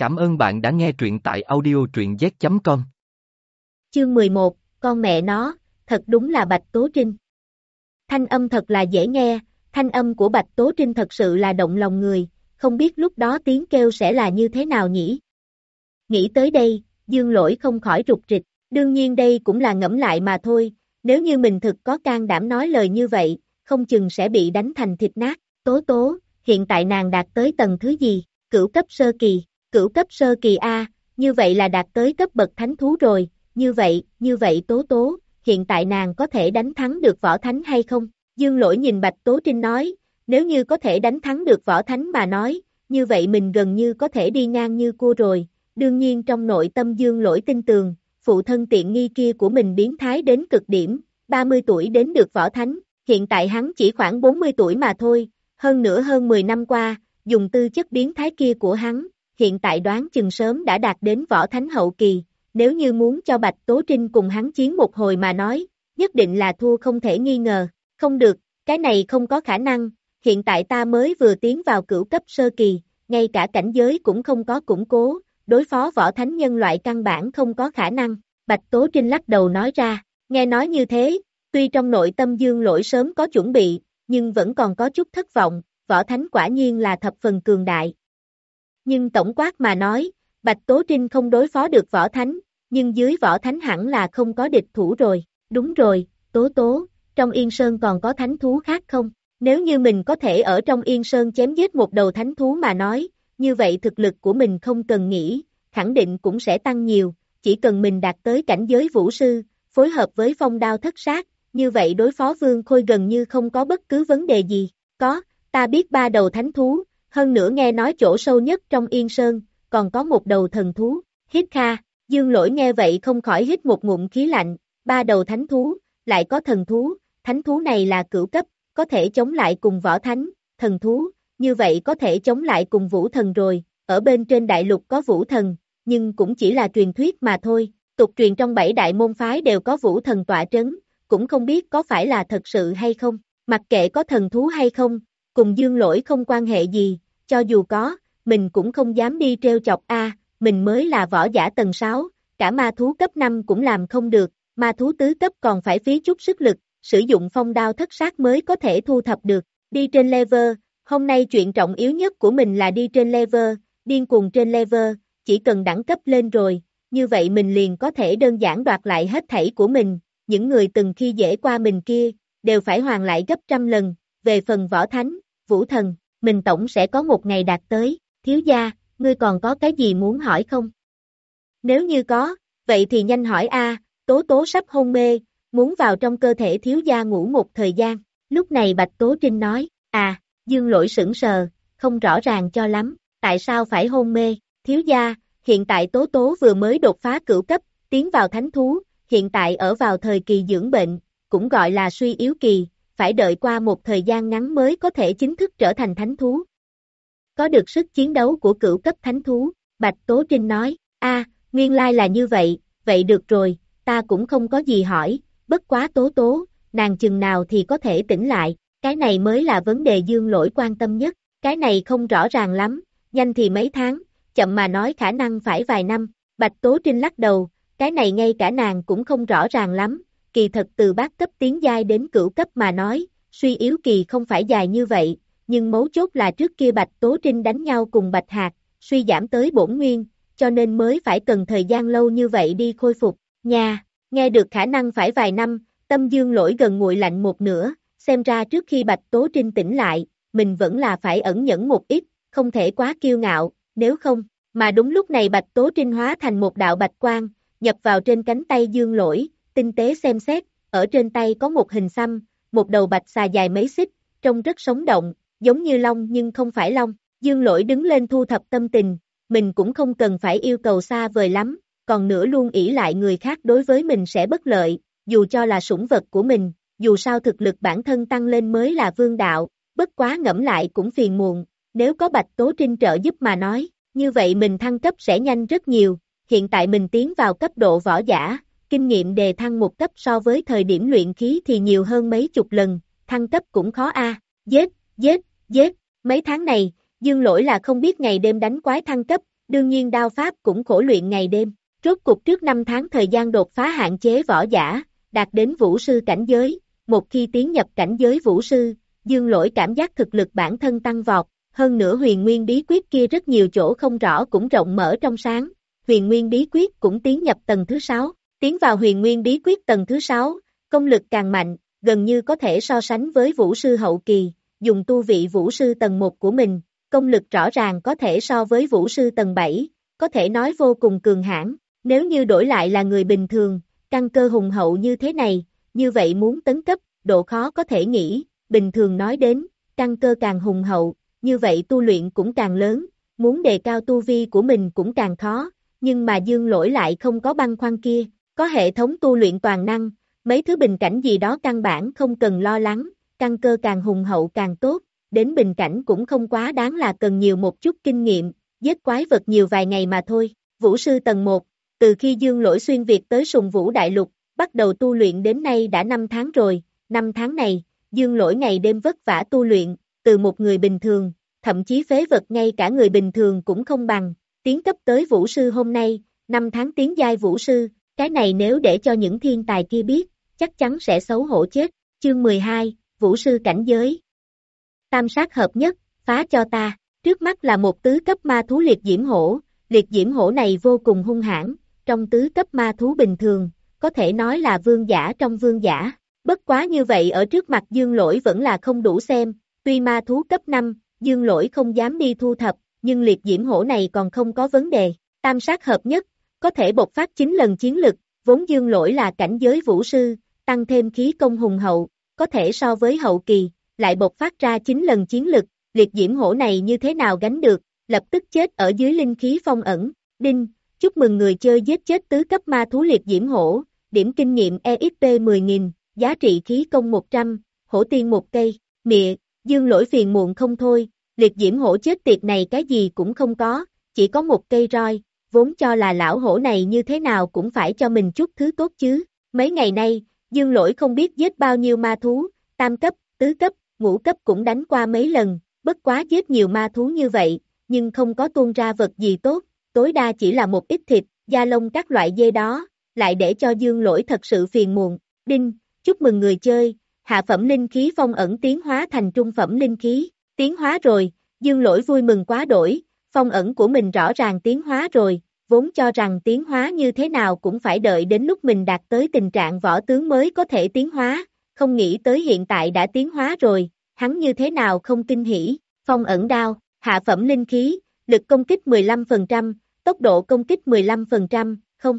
Cảm ơn bạn đã nghe truyện tại audio truyện z.com. Chương 11, con mẹ nó, thật đúng là Bạch Tố Trinh. Thanh âm thật là dễ nghe, thanh âm của Bạch Tố Trinh thật sự là động lòng người, không biết lúc đó tiếng kêu sẽ là như thế nào nhỉ? Nghĩ tới đây, dương lỗi không khỏi rụt rịch, đương nhiên đây cũng là ngẫm lại mà thôi, nếu như mình thực có can đảm nói lời như vậy, không chừng sẽ bị đánh thành thịt nát, tố tố, hiện tại nàng đạt tới tầng thứ gì, cửu cấp sơ kỳ, cửu cấp sơ kỳ A, như vậy là đạt tới cấp bậc thánh thú rồi, như vậy, như vậy tố tố, hiện tại nàng có thể đánh thắng được võ thánh hay không? Dương lỗi nhìn Bạch Tố Trinh nói, nếu như có thể đánh thắng được võ thánh mà nói, như vậy mình gần như có thể đi ngang như cua rồi, đương nhiên trong nội tâm dương lỗi tin tường, phụ thân tiện nghi kia của mình biến thái đến cực điểm, 30 tuổi đến được võ thánh, hiện tại hắn chỉ khoảng 40 tuổi mà thôi, hơn nữa hơn 10 năm qua, dùng tư chất biến thái kia của hắn, hiện tại đoán chừng sớm đã đạt đến võ thánh hậu kỳ, nếu như muốn cho Bạch Tố Trinh cùng hắn chiến một hồi mà nói, nhất định là thua không thể nghi ngờ, không được, cái này không có khả năng, hiện tại ta mới vừa tiến vào cửu cấp sơ kỳ, ngay cả cảnh giới cũng không có củng cố, đối phó võ thánh nhân loại căn bản không có khả năng, Bạch Tố Trinh lắc đầu nói ra, nghe nói như thế, tuy trong nội tâm dương lỗi sớm có chuẩn bị, nhưng vẫn còn có chút thất vọng, võ thánh quả nhiên là thập phần cường đại. Nhưng tổng quát mà nói, Bạch Tố Trinh không đối phó được võ thánh, nhưng dưới võ thánh hẳn là không có địch thủ rồi, đúng rồi, Tố Tố, trong Yên Sơn còn có thánh thú khác không? Nếu như mình có thể ở trong Yên Sơn chém giết một đầu thánh thú mà nói, như vậy thực lực của mình không cần nghĩ, khẳng định cũng sẽ tăng nhiều, chỉ cần mình đạt tới cảnh giới vũ sư, phối hợp với phong đao thất sát, như vậy đối phó vương khôi gần như không có bất cứ vấn đề gì, có, ta biết ba đầu thánh thú, hơn nữa nghe nói chỗ sâu nhất trong yên sơn, còn có một đầu thần thú, hít kha, dương lỗi nghe vậy không khỏi hít một ngụm khí lạnh, ba đầu thánh thú, lại có thần thú, thánh thú này là cửu cấp, có thể chống lại cùng võ thánh, thần thú, như vậy có thể chống lại cùng vũ thần rồi, ở bên trên đại lục có vũ thần, nhưng cũng chỉ là truyền thuyết mà thôi, tục truyền trong bảy đại môn phái đều có vũ thần tọa trấn, cũng không biết có phải là thật sự hay không, mặc kệ có thần thú hay không, cùng dương lỗi không quan hệ gì, cho dù có, mình cũng không dám đi treo chọc a mình mới là võ giả tầng 6, cả ma thú cấp 5 cũng làm không được, ma thú tứ cấp còn phải phí chút sức lực, sử dụng phong đao thất sát mới có thể thu thập được, đi trên lever, hôm nay chuyện trọng yếu nhất của mình là đi trên lever, điên cuồng trên lever, chỉ cần đẳng cấp lên rồi, như vậy mình liền có thể đơn giản đoạt lại hết thảy của mình, những người từng khi dễ qua mình kia, đều phải hoàn lại gấp trăm lần, về phần võ thánh, vũ thần, mình tổng sẽ có một ngày đạt tới, thiếu gia, ngươi còn có cái gì muốn hỏi không? Nếu như có, vậy thì nhanh hỏi a tố tố sắp hôn mê, muốn vào trong cơ thể thiếu gia ngủ một thời gian, lúc này Bạch Tố Trinh nói, à, dương lỗi sững sờ, không rõ ràng cho lắm, tại sao phải hôn mê, thiếu gia, hiện tại tố tố vừa mới đột phá cửu cấp, tiến vào thánh thú, hiện tại ở vào thời kỳ dưỡng bệnh, cũng gọi là suy yếu kỳ, phải đợi qua một thời gian ngắn mới có thể chính thức trở thành thánh thú. Có được sức chiến đấu của cửu cấp thánh thú, Bạch Tố Trinh nói, a nguyên lai là như vậy, vậy được rồi, ta cũng không có gì hỏi, bất quá tố tố, nàng chừng nào thì có thể tỉnh lại, cái này mới là vấn đề dương lỗi quan tâm nhất, cái này không rõ ràng lắm, nhanh thì mấy tháng, chậm mà nói khả năng phải vài năm, Bạch Tố Trinh lắc đầu, cái này ngay cả nàng cũng không rõ ràng lắm, kỳ thật từ bát cấp tiến giai đến cửu cấp mà nói, suy yếu kỳ không phải dài như vậy, nhưng mấu chốt là trước kia Bạch Tố Trinh đánh nhau cùng Bạch Hạc, suy giảm tới bổn nguyên, cho nên mới phải cần thời gian lâu như vậy đi khôi phục, nha, nghe được khả năng phải vài năm, tâm dương lỗi gần nguội lạnh một nửa, xem ra trước khi Bạch Tố Trinh tỉnh lại, mình vẫn là phải ẩn nhẫn một ít, không thể quá kiêu ngạo, nếu không, mà đúng lúc này Bạch Tố Trinh hóa thành một đạo bạch quang, nhập vào trên cánh tay dương lỗi, tinh tế xem xét, ở trên tay có một hình xăm, một đầu bạch xà dài mấy xích, trông rất sống động, giống như long nhưng không phải long. Dương lỗi đứng lên thu thập tâm tình, mình cũng không cần phải yêu cầu xa vời lắm, còn nữa luôn ỷ lại người khác đối với mình sẽ bất lợi, dù cho là sủng vật của mình, dù sao thực lực bản thân tăng lên mới là vương đạo, bất quá ngẫm lại cũng phiền muộn, nếu có Bạch Tố Trinh trợ giúp mà nói, như vậy mình thăng cấp sẽ nhanh rất nhiều, hiện tại mình tiến vào cấp độ võ giả, kinh nghiệm đề thăng một cấp so với thời điểm luyện khí thì nhiều hơn mấy chục lần, thăng cấp cũng khó a. giết, giết, giết, mấy tháng này, dương lỗi là không biết ngày đêm đánh quái thăng cấp, đương nhiên đao pháp cũng khổ luyện ngày đêm. Rốt cục trước 5 tháng thời gian đột phá hạn chế võ giả, đạt đến vũ sư cảnh giới, một khi tiến nhập cảnh giới vũ sư, dương lỗi cảm giác thực lực bản thân tăng vọt, hơn nữa huyền nguyên bí quyết kia rất nhiều chỗ không rõ cũng rộng mở trong sáng, huyền nguyên bí quyết cũng tiến nhập tầng thứ 6, tiến vào huyền nguyên bí quyết tầng thứ 6, công lực càng mạnh, gần như có thể so sánh với vũ sư hậu kỳ, dùng tu vị vũ sư tầng 1 của mình, công lực rõ ràng có thể so với vũ sư tầng 7, có thể nói vô cùng cường hãn. Nếu như đổi lại là người bình thường, căn cơ hùng hậu như thế này, như vậy muốn tấn cấp, độ khó có thể nghĩ, bình thường nói đến, căn cơ càng hùng hậu, như vậy tu luyện cũng càng lớn, muốn đề cao tu vi của mình cũng càng khó, nhưng mà dương lỗi lại không có băng khoăn kia, có hệ thống tu luyện toàn năng, mấy thứ bình cảnh gì đó căn bản không cần lo lắng, căn cơ càng hùng hậu càng tốt, đến bình cảnh cũng không quá đáng là cần nhiều một chút kinh nghiệm, giết quái vật nhiều vài ngày mà thôi. Vũ sư tầng 1, từ khi Dương Lỗi xuyên Việt tới sùng vũ đại lục, bắt đầu tu luyện đến nay đã 5 tháng rồi, 5 tháng này, Dương Lỗi ngày đêm vất vả tu luyện, từ một người bình thường, thậm chí phế vật ngay cả người bình thường cũng không bằng, tiến cấp tới vũ sư hôm nay, 5 tháng tiến giai vũ sư, cái này nếu để cho những thiên tài kia biết, chắc chắn sẽ xấu hổ chết. Chương 12, Vũ sư cảnh giới Tam sát hợp nhất, phá cho ta, trước mắt là một tứ cấp ma thú liệt diễm hổ, liệt diễm hổ này vô cùng hung hãn, trong tứ cấp ma thú bình thường, có thể nói là vương giả trong vương giả. Bất quá như vậy ở trước mặt dương lỗi vẫn là không đủ xem, tuy ma thú cấp 5, dương lỗi không dám đi thu thập, nhưng liệt diễm hổ này còn không có vấn đề. Tam sát hợp nhất, có thể bộc phát 9 lần chiến lực, vốn dương lỗi là cảnh giới vũ sư, tăng thêm khí công hùng hậu, có thể so với hậu kỳ, lại bộc phát ra 9 lần chiến lực, liệt diễm hổ này như thế nào gánh được, lập tức chết ở dưới linh khí phong ẩn. Đinh, chúc mừng người chơi giết chết tứ cấp ma thú liệt diễm hổ, điểm kinh nghiệm EXP 10.000, giá trị khí công 100, hổ tiên một cây, mịa, dương lỗi phiền muộn không thôi, liệt diễm hổ chết tiệt này cái gì cũng không có, chỉ có một cây roi, vốn cho là lão hổ này như thế nào cũng phải cho mình chút thứ tốt chứ. Mấy ngày nay, dương lỗi không biết giết bao nhiêu ma thú, tam cấp, tứ cấp, ngũ cấp cũng đánh qua mấy lần, bất quá giết nhiều ma thú như vậy, nhưng không có tuôn ra vật gì tốt, tối đa chỉ là một ít thịt, da lông các loại dê đó, lại để cho dương lỗi thật sự phiền muộn. Đinh, chúc mừng người chơi, hạ phẩm linh khí phong ẩn tiến hóa thành trung phẩm linh khí, tiến hóa rồi, dương lỗi vui mừng quá đổi, phong ẩn của mình rõ ràng tiến hóa rồi, vốn cho rằng tiến hóa như thế nào cũng phải đợi đến lúc mình đạt tới tình trạng võ tướng mới có thể tiến hóa, không nghĩ tới hiện tại đã tiến hóa rồi, hắn như thế nào không kinh hỉ, phong ẩn đao, hạ phẩm linh khí, lực công kích 15%, tốc độ công kích 15%, không.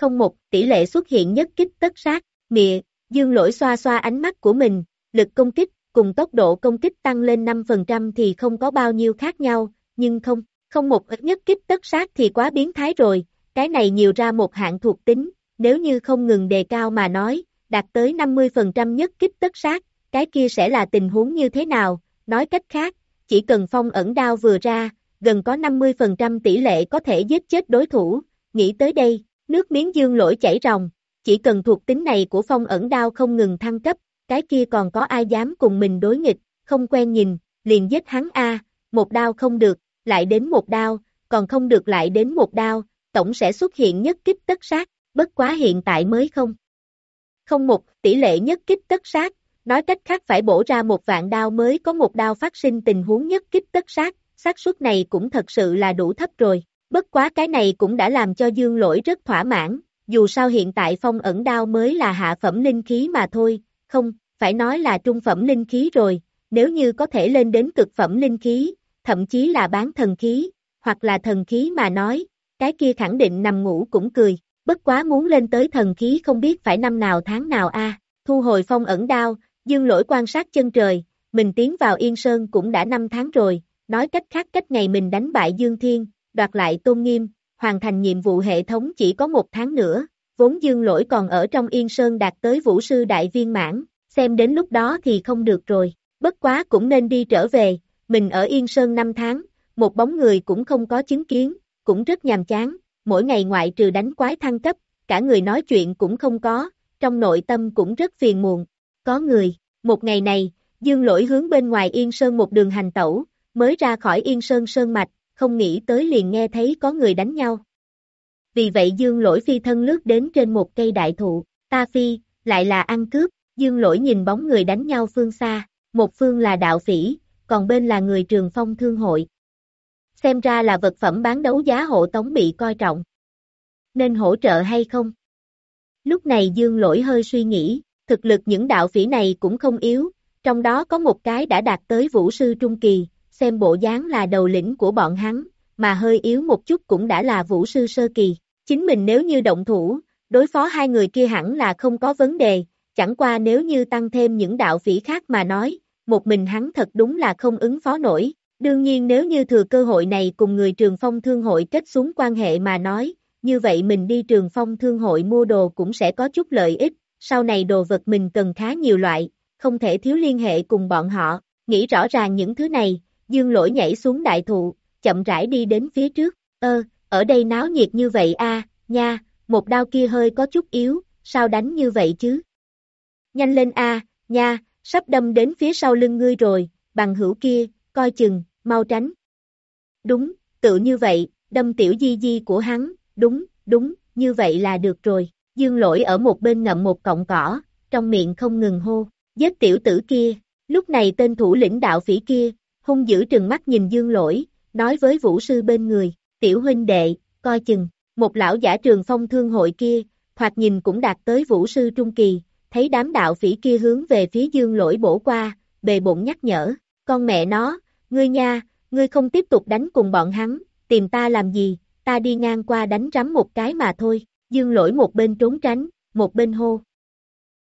Không một, tỷ lệ xuất hiện nhất kích tất sát, mịa, dương lỗi xoa xoa ánh mắt của mình, lực công kích, cùng tốc độ công kích tăng lên 5% thì không có bao nhiêu khác nhau, nhưng không, không một ít nhất kích tất sát thì quá biến thái rồi, cái này nhiều ra một hạng thuộc tính, nếu như không ngừng đề cao mà nói, đạt tới 50% nhất kích tất sát, cái kia sẽ là tình huống như thế nào, nói cách khác, chỉ cần phong ẩn đao vừa ra, gần có 50% tỷ lệ có thể giết chết đối thủ, nghĩ tới đây, nước miếng dương lỗi chảy ròng, chỉ cần thuộc tính này của phong ẩn đao không ngừng thăng cấp, cái kia còn có ai dám cùng mình đối nghịch, không quen nhìn, liền giết hắn A, một đao không được, lại đến một đao, còn không được lại đến một đao, tổng sẽ xuất hiện nhất kích tất sát, bất quá hiện tại mới không. Không một, tỷ lệ nhất kích tất sát, nói cách khác phải bổ ra một vạn đao mới có một đao phát sinh tình huống nhất kích tất sát, xác suất này cũng thật sự là đủ thấp rồi. Bất quá cái này cũng đã làm cho dương lỗi rất thỏa mãn, dù sao hiện tại phong ẩn đao mới là hạ phẩm linh khí mà thôi, không, phải nói là trung phẩm linh khí rồi, nếu như có thể lên đến cực phẩm linh khí, thậm chí là bán thần khí, hoặc là thần khí mà nói, cái kia khẳng định nằm ngủ cũng cười, bất quá muốn lên tới thần khí không biết phải năm nào tháng nào a thu hồi phong ẩn đao, dương lỗi quan sát chân trời, mình tiến vào Yên Sơn cũng đã 5 tháng rồi, nói cách khác cách ngày mình đánh bại Dương Thiên, đoạt lại tôn nghiêm, hoàn thành nhiệm vụ hệ thống chỉ có một tháng nữa, vốn dương lỗi còn ở trong Yên Sơn đạt tới vũ sư đại viên mãn, xem đến lúc đó thì không được rồi, bất quá cũng nên đi trở về, mình ở Yên Sơn 5 tháng, một bóng người cũng không có chứng kiến, cũng rất nhàm chán, mỗi ngày ngoại trừ đánh quái thăng cấp, cả người nói chuyện cũng không có, trong nội tâm cũng rất phiền muộn, có người, một ngày này, dương lỗi hướng bên ngoài Yên Sơn một đường hành tẩu, mới ra khỏi Yên Sơn Sơn Mạch, không nghĩ tới liền nghe thấy có người đánh nhau. Vì vậy dương lỗi phi thân lướt đến trên một cây đại thụ, ta phi, lại là ăn cướp, dương lỗi nhìn bóng người đánh nhau phương xa, một phương là đạo phỉ, còn bên là người trường phong thương hội. Xem ra là vật phẩm bán đấu giá hộ tống bị coi trọng. Nên hỗ trợ hay không? Lúc này dương lỗi hơi suy nghĩ, thực lực những đạo phỉ này cũng không yếu, trong đó có một cái đã đạt tới vũ sư trung kỳ, xem bộ dáng là đầu lĩnh của bọn hắn, mà hơi yếu một chút cũng đã là vũ sư sơ kỳ. Chính mình nếu như động thủ, đối phó hai người kia hẳn là không có vấn đề, chẳng qua nếu như tăng thêm những đạo phỉ khác mà nói, một mình hắn thật đúng là không ứng phó nổi. Đương nhiên nếu như thừa cơ hội này cùng người trường phong thương hội kết xuống quan hệ mà nói, như vậy mình đi trường phong thương hội mua đồ cũng sẽ có chút lợi ích, sau này đồ vật mình cần khá nhiều loại, không thể thiếu liên hệ cùng bọn họ, nghĩ rõ ràng những thứ này, dương lỗi nhảy xuống đại thụ, chậm rãi đi đến phía trước, ơ, ở đây náo nhiệt như vậy a nha, một đao kia hơi có chút yếu, sao đánh như vậy chứ? Nhanh lên a nha, sắp đâm đến phía sau lưng ngươi rồi, bằng hữu kia, coi chừng, mau tránh. Đúng, tự như vậy, đâm tiểu di di của hắn, đúng, đúng, như vậy là được rồi. Dương lỗi ở một bên ngậm một cọng cỏ, trong miệng không ngừng hô, giết tiểu tử kia. Lúc này tên thủ lĩnh đạo phỉ kia, hung dữ trừng mắt nhìn dương lỗi, nói với vũ sư bên người, tiểu huynh đệ, coi chừng, một lão giả trường phong thương hội kia, thoạt nhìn cũng đạt tới vũ sư trung kỳ, thấy đám đạo phỉ kia hướng về phía dương lỗi bổ qua, bề bụng nhắc nhở, con mẹ nó, ngươi nha, ngươi không tiếp tục đánh cùng bọn hắn, tìm ta làm gì, ta đi ngang qua đánh rắm một cái mà thôi, dương lỗi một bên trốn tránh, một bên hô.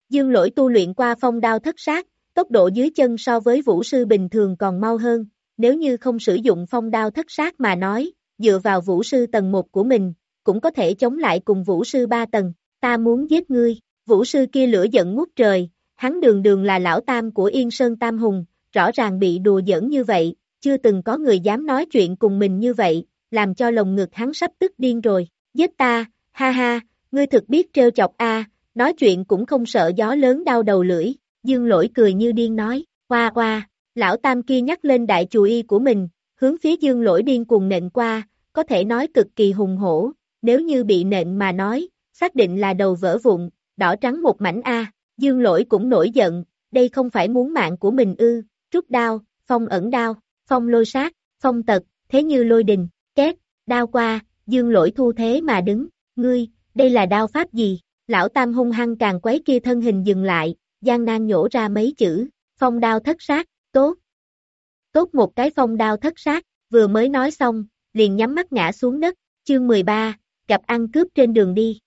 Dương lỗi tu luyện qua phong đao thất sát, tốc độ dưới chân so với vũ sư bình thường còn mau hơn, nếu như không sử dụng phong đao thất sát mà nói, dựa vào vũ sư tầng 1 của mình, cũng có thể chống lại cùng vũ sư 3 tầng, ta muốn giết ngươi, vũ sư kia lửa giận ngút trời, hắn đường đường là lão tam của Yên Sơn Tam Hùng, rõ ràng bị đùa giỡn như vậy, chưa từng có người dám nói chuyện cùng mình như vậy, làm cho lồng ngực hắn sắp tức điên rồi, giết ta, ha ha, ngươi thực biết trêu chọc a, nói chuyện cũng không sợ gió lớn đau đầu lưỡi, dương lỗi cười như điên nói, qua qua, lão tam kia nhắc lên đại chù y của mình, hướng phía dương lỗi điên cuồng nện qua, có thể nói cực kỳ hùng hổ, nếu như bị nện mà nói, xác định là đầu vỡ vụn, đỏ trắng một mảnh A, dương lỗi cũng nổi giận, đây không phải muốn mạng của mình ư, rút đao, phong ẩn đao, phong lôi sát, phong tật, thế như lôi đình, két, đao qua, dương lỗi thu thế mà đứng, ngươi, đây là đao pháp gì, lão tam hung hăng càng quấy kia thân hình dừng lại, gian nan nhổ ra mấy chữ, phong đao thất sát, tốt. Tốt một cái phong đao thất sát, vừa mới nói xong, liền nhắm mắt ngã xuống đất, chương 13, gặp ăn cướp trên đường đi.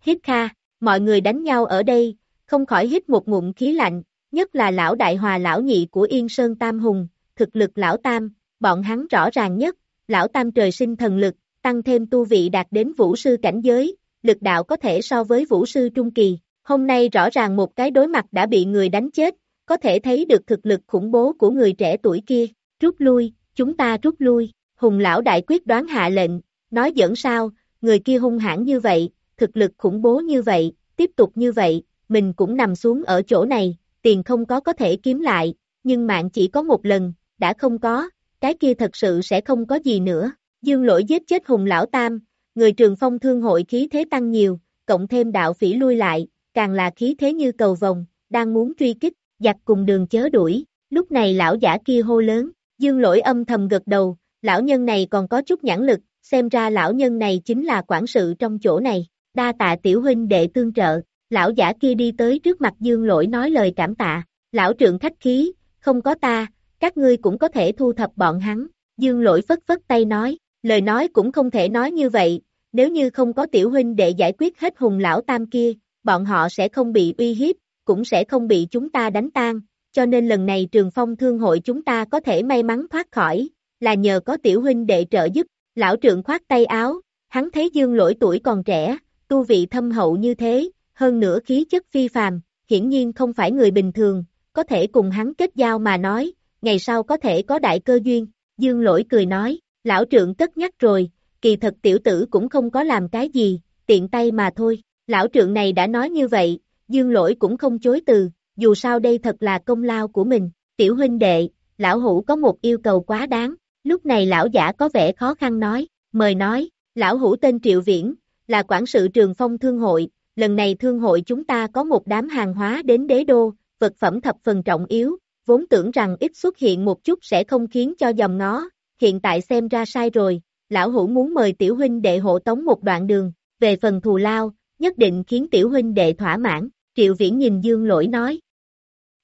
Hít kha, mọi người đánh nhau ở đây, không khỏi hít một ngụm khí lạnh, nhất là lão đại hòa lão nhị của Yên Sơn Tam Hùng, thực lực lão tam, bọn hắn rõ ràng nhất, lão tam trời sinh thần lực, tăng thêm tu vị đạt đến vũ sư cảnh giới, lực đạo có thể so với vũ sư trung kỳ, hôm nay rõ ràng một cái đối mặt đã bị người đánh chết, có thể thấy được thực lực khủng bố của người trẻ tuổi kia, rút lui, chúng ta rút lui, hùng lão đại quyết đoán hạ lệnh, nói dẫn sao, người kia hung hãn như vậy, thực lực khủng bố như vậy, tiếp tục như vậy, mình cũng nằm xuống ở chỗ này, tiền không có có thể kiếm lại, nhưng mạng chỉ có một lần, đã không có, cái kia thật sự sẽ không có gì nữa. Dương lỗi giết chết hùng lão tam, người trường phong thương hội khí thế tăng nhiều, cộng thêm đạo phỉ lui lại, càng là khí thế như cầu vòng, đang muốn truy kích, giặc cùng đường chớ đuổi, lúc này lão giả kia hô lớn, dương lỗi âm thầm gật đầu, lão nhân này còn có chút nhãn lực, xem ra lão nhân này chính là quản sự trong chỗ này, đa tạ tiểu huynh đệ tương trợ, lão giả kia đi tới trước mặt dương lỗi nói lời cảm tạ, lão trượng khách khí, không có ta, các ngươi cũng có thể thu thập bọn hắn, dương lỗi phất phất tay nói, lời nói cũng không thể nói như vậy, nếu như không có tiểu huynh đệ giải quyết hết hùng lão tam kia, bọn họ sẽ không bị uy hiếp, cũng sẽ không bị chúng ta đánh tan, cho nên lần này trường phong thương hội chúng ta có thể may mắn thoát khỏi, là nhờ có tiểu huynh đệ trợ giúp, lão trượng khoát tay áo, hắn thấy dương lỗi tuổi còn trẻ, tu vị thâm hậu như thế, hơn nữa khí chất phi phàm, hiển nhiên không phải người bình thường, có thể cùng hắn kết giao mà nói, ngày sau có thể có đại cơ duyên, dương lỗi cười nói, lão trượng tất nhắc rồi, kỳ thật tiểu tử cũng không có làm cái gì, tiện tay mà thôi, lão trượng này đã nói như vậy, dương lỗi cũng không chối từ, dù sao đây thật là công lao của mình, tiểu huynh đệ, lão hủ có một yêu cầu quá đáng, Lúc này lão giả có vẻ khó khăn nói, mời nói, lão hủ tên Triệu Viễn, là quản sự trường phong thương hội, lần này thương hội chúng ta có một đám hàng hóa đến đế đô, vật phẩm thập phần trọng yếu, vốn tưởng rằng ít xuất hiện một chút sẽ không khiến cho dòng nó. hiện tại xem ra sai rồi, lão hủ muốn mời tiểu huynh đệ hộ tống một đoạn đường, về phần thù lao, nhất định khiến tiểu huynh đệ thỏa mãn, Triệu Viễn nhìn Dương Lỗi nói.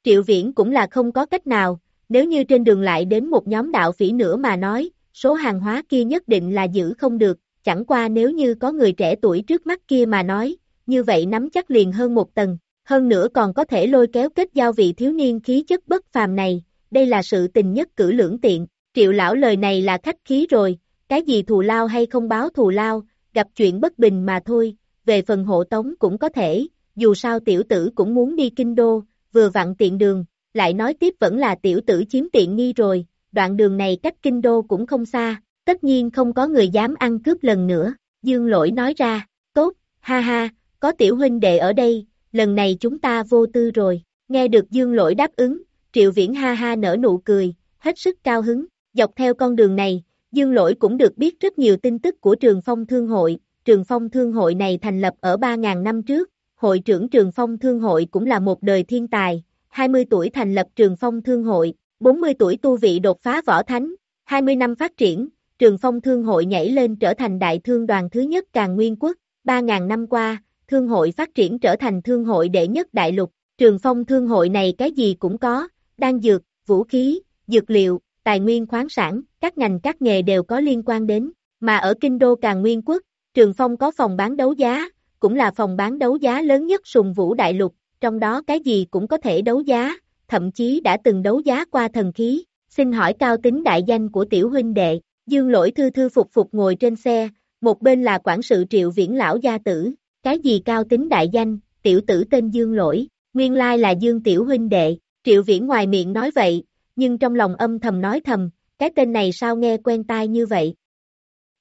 Triệu Viễn cũng là không có cách nào, nếu như trên đường lại đến một nhóm đạo phỉ nữa mà nói, số hàng hóa kia nhất định là giữ không được, chẳng qua nếu như có người trẻ tuổi trước mắt kia mà nói, như vậy nắm chắc liền hơn một tầng, hơn nữa còn có thể lôi kéo kết giao vị thiếu niên khí chất bất phàm này, đây là sự tình nhất cử lưỡng tiện, triệu lão lời này là khách khí rồi, cái gì thù lao hay không báo thù lao, gặp chuyện bất bình mà thôi, về phần hộ tống cũng có thể, dù sao tiểu tử cũng muốn đi kinh đô, vừa vặn tiện đường, lại nói tiếp vẫn là tiểu tử chiếm tiện nghi rồi, đoạn đường này cách kinh đô cũng không xa, tất nhiên không có người dám ăn cướp lần nữa, dương lỗi nói ra, tốt, ha ha, có tiểu huynh đệ ở đây, lần này chúng ta vô tư rồi, nghe được dương lỗi đáp ứng, triệu viễn ha ha nở nụ cười, hết sức cao hứng, dọc theo con đường này, dương lỗi cũng được biết rất nhiều tin tức của trường phong thương hội, trường phong thương hội này thành lập ở 3.000 năm trước, hội trưởng trường phong thương hội cũng là một đời thiên tài, 20 tuổi thành lập trường phong thương hội, 40 tuổi tu vị đột phá võ thánh, 20 năm phát triển, trường phong thương hội nhảy lên trở thành đại thương đoàn thứ nhất càng nguyên quốc, 3.000 năm qua, thương hội phát triển trở thành thương hội đệ nhất đại lục, trường phong thương hội này cái gì cũng có, đan dược, vũ khí, dược liệu, tài nguyên khoáng sản, các ngành các nghề đều có liên quan đến, mà ở kinh đô càng nguyên quốc, trường phong có phòng bán đấu giá, cũng là phòng bán đấu giá lớn nhất sùng vũ đại lục, trong đó cái gì cũng có thể đấu giá, thậm chí đã từng đấu giá qua thần khí, xin hỏi cao tính đại danh của tiểu huynh đệ, dương lỗi thư thư phục phục ngồi trên xe, một bên là quản sự triệu viễn lão gia tử, cái gì cao tính đại danh, tiểu tử tên dương lỗi, nguyên lai là dương tiểu huynh đệ, triệu viễn ngoài miệng nói vậy, nhưng trong lòng âm thầm nói thầm, cái tên này sao nghe quen tai như vậy.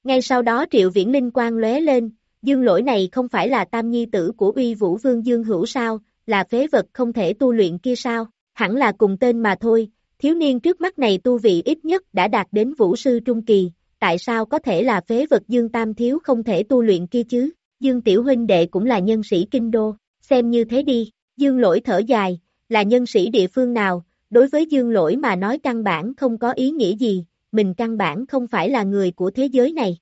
Ngay sau đó triệu viễn linh quang lóe lên, dương lỗi này không phải là tam nhi tử của uy vũ vương dương hữu sao, là phế vật không thể tu luyện kia sao, hẳn là cùng tên mà thôi, thiếu niên trước mắt này tu vị ít nhất đã đạt đến vũ sư trung kỳ, tại sao có thể là phế vật Dương Tam Thiếu không thể tu luyện kia chứ, Dương Tiểu Huynh Đệ cũng là nhân sĩ kinh đô, xem như thế đi, Dương Lỗi thở dài, là nhân sĩ địa phương nào, đối với Dương Lỗi mà nói căn bản không có ý nghĩa gì, mình căn bản không phải là người của thế giới này.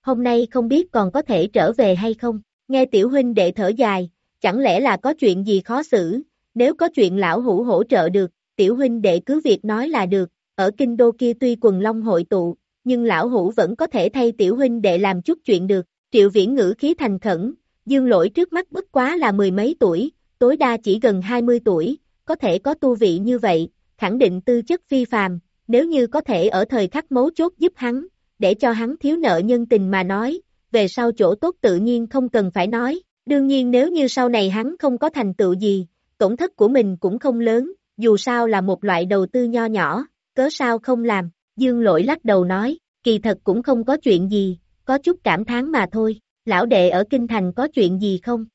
Hôm nay không biết còn có thể trở về hay không, nghe Tiểu Huynh Đệ thở dài, chẳng lẽ là có chuyện gì khó xử, nếu có chuyện lão hủ hỗ trợ được, tiểu huynh đệ cứ việc nói là được, ở kinh đô kia tuy quần long hội tụ, nhưng lão hủ vẫn có thể thay tiểu huynh đệ làm chút chuyện được, triệu viễn ngữ khí thành khẩn, dương lỗi trước mắt bất quá là mười mấy tuổi, tối đa chỉ gần 20 tuổi, có thể có tu vị như vậy, khẳng định tư chất phi phàm, nếu như có thể ở thời khắc mấu chốt giúp hắn, để cho hắn thiếu nợ nhân tình mà nói, về sau chỗ tốt tự nhiên không cần phải nói, đương nhiên nếu như sau này hắn không có thành tựu gì, tổn thất của mình cũng không lớn, dù sao là một loại đầu tư nho nhỏ, cớ sao không làm, dương lỗi lắc đầu nói, kỳ thật cũng không có chuyện gì, có chút cảm thán mà thôi, lão đệ ở kinh thành có chuyện gì không?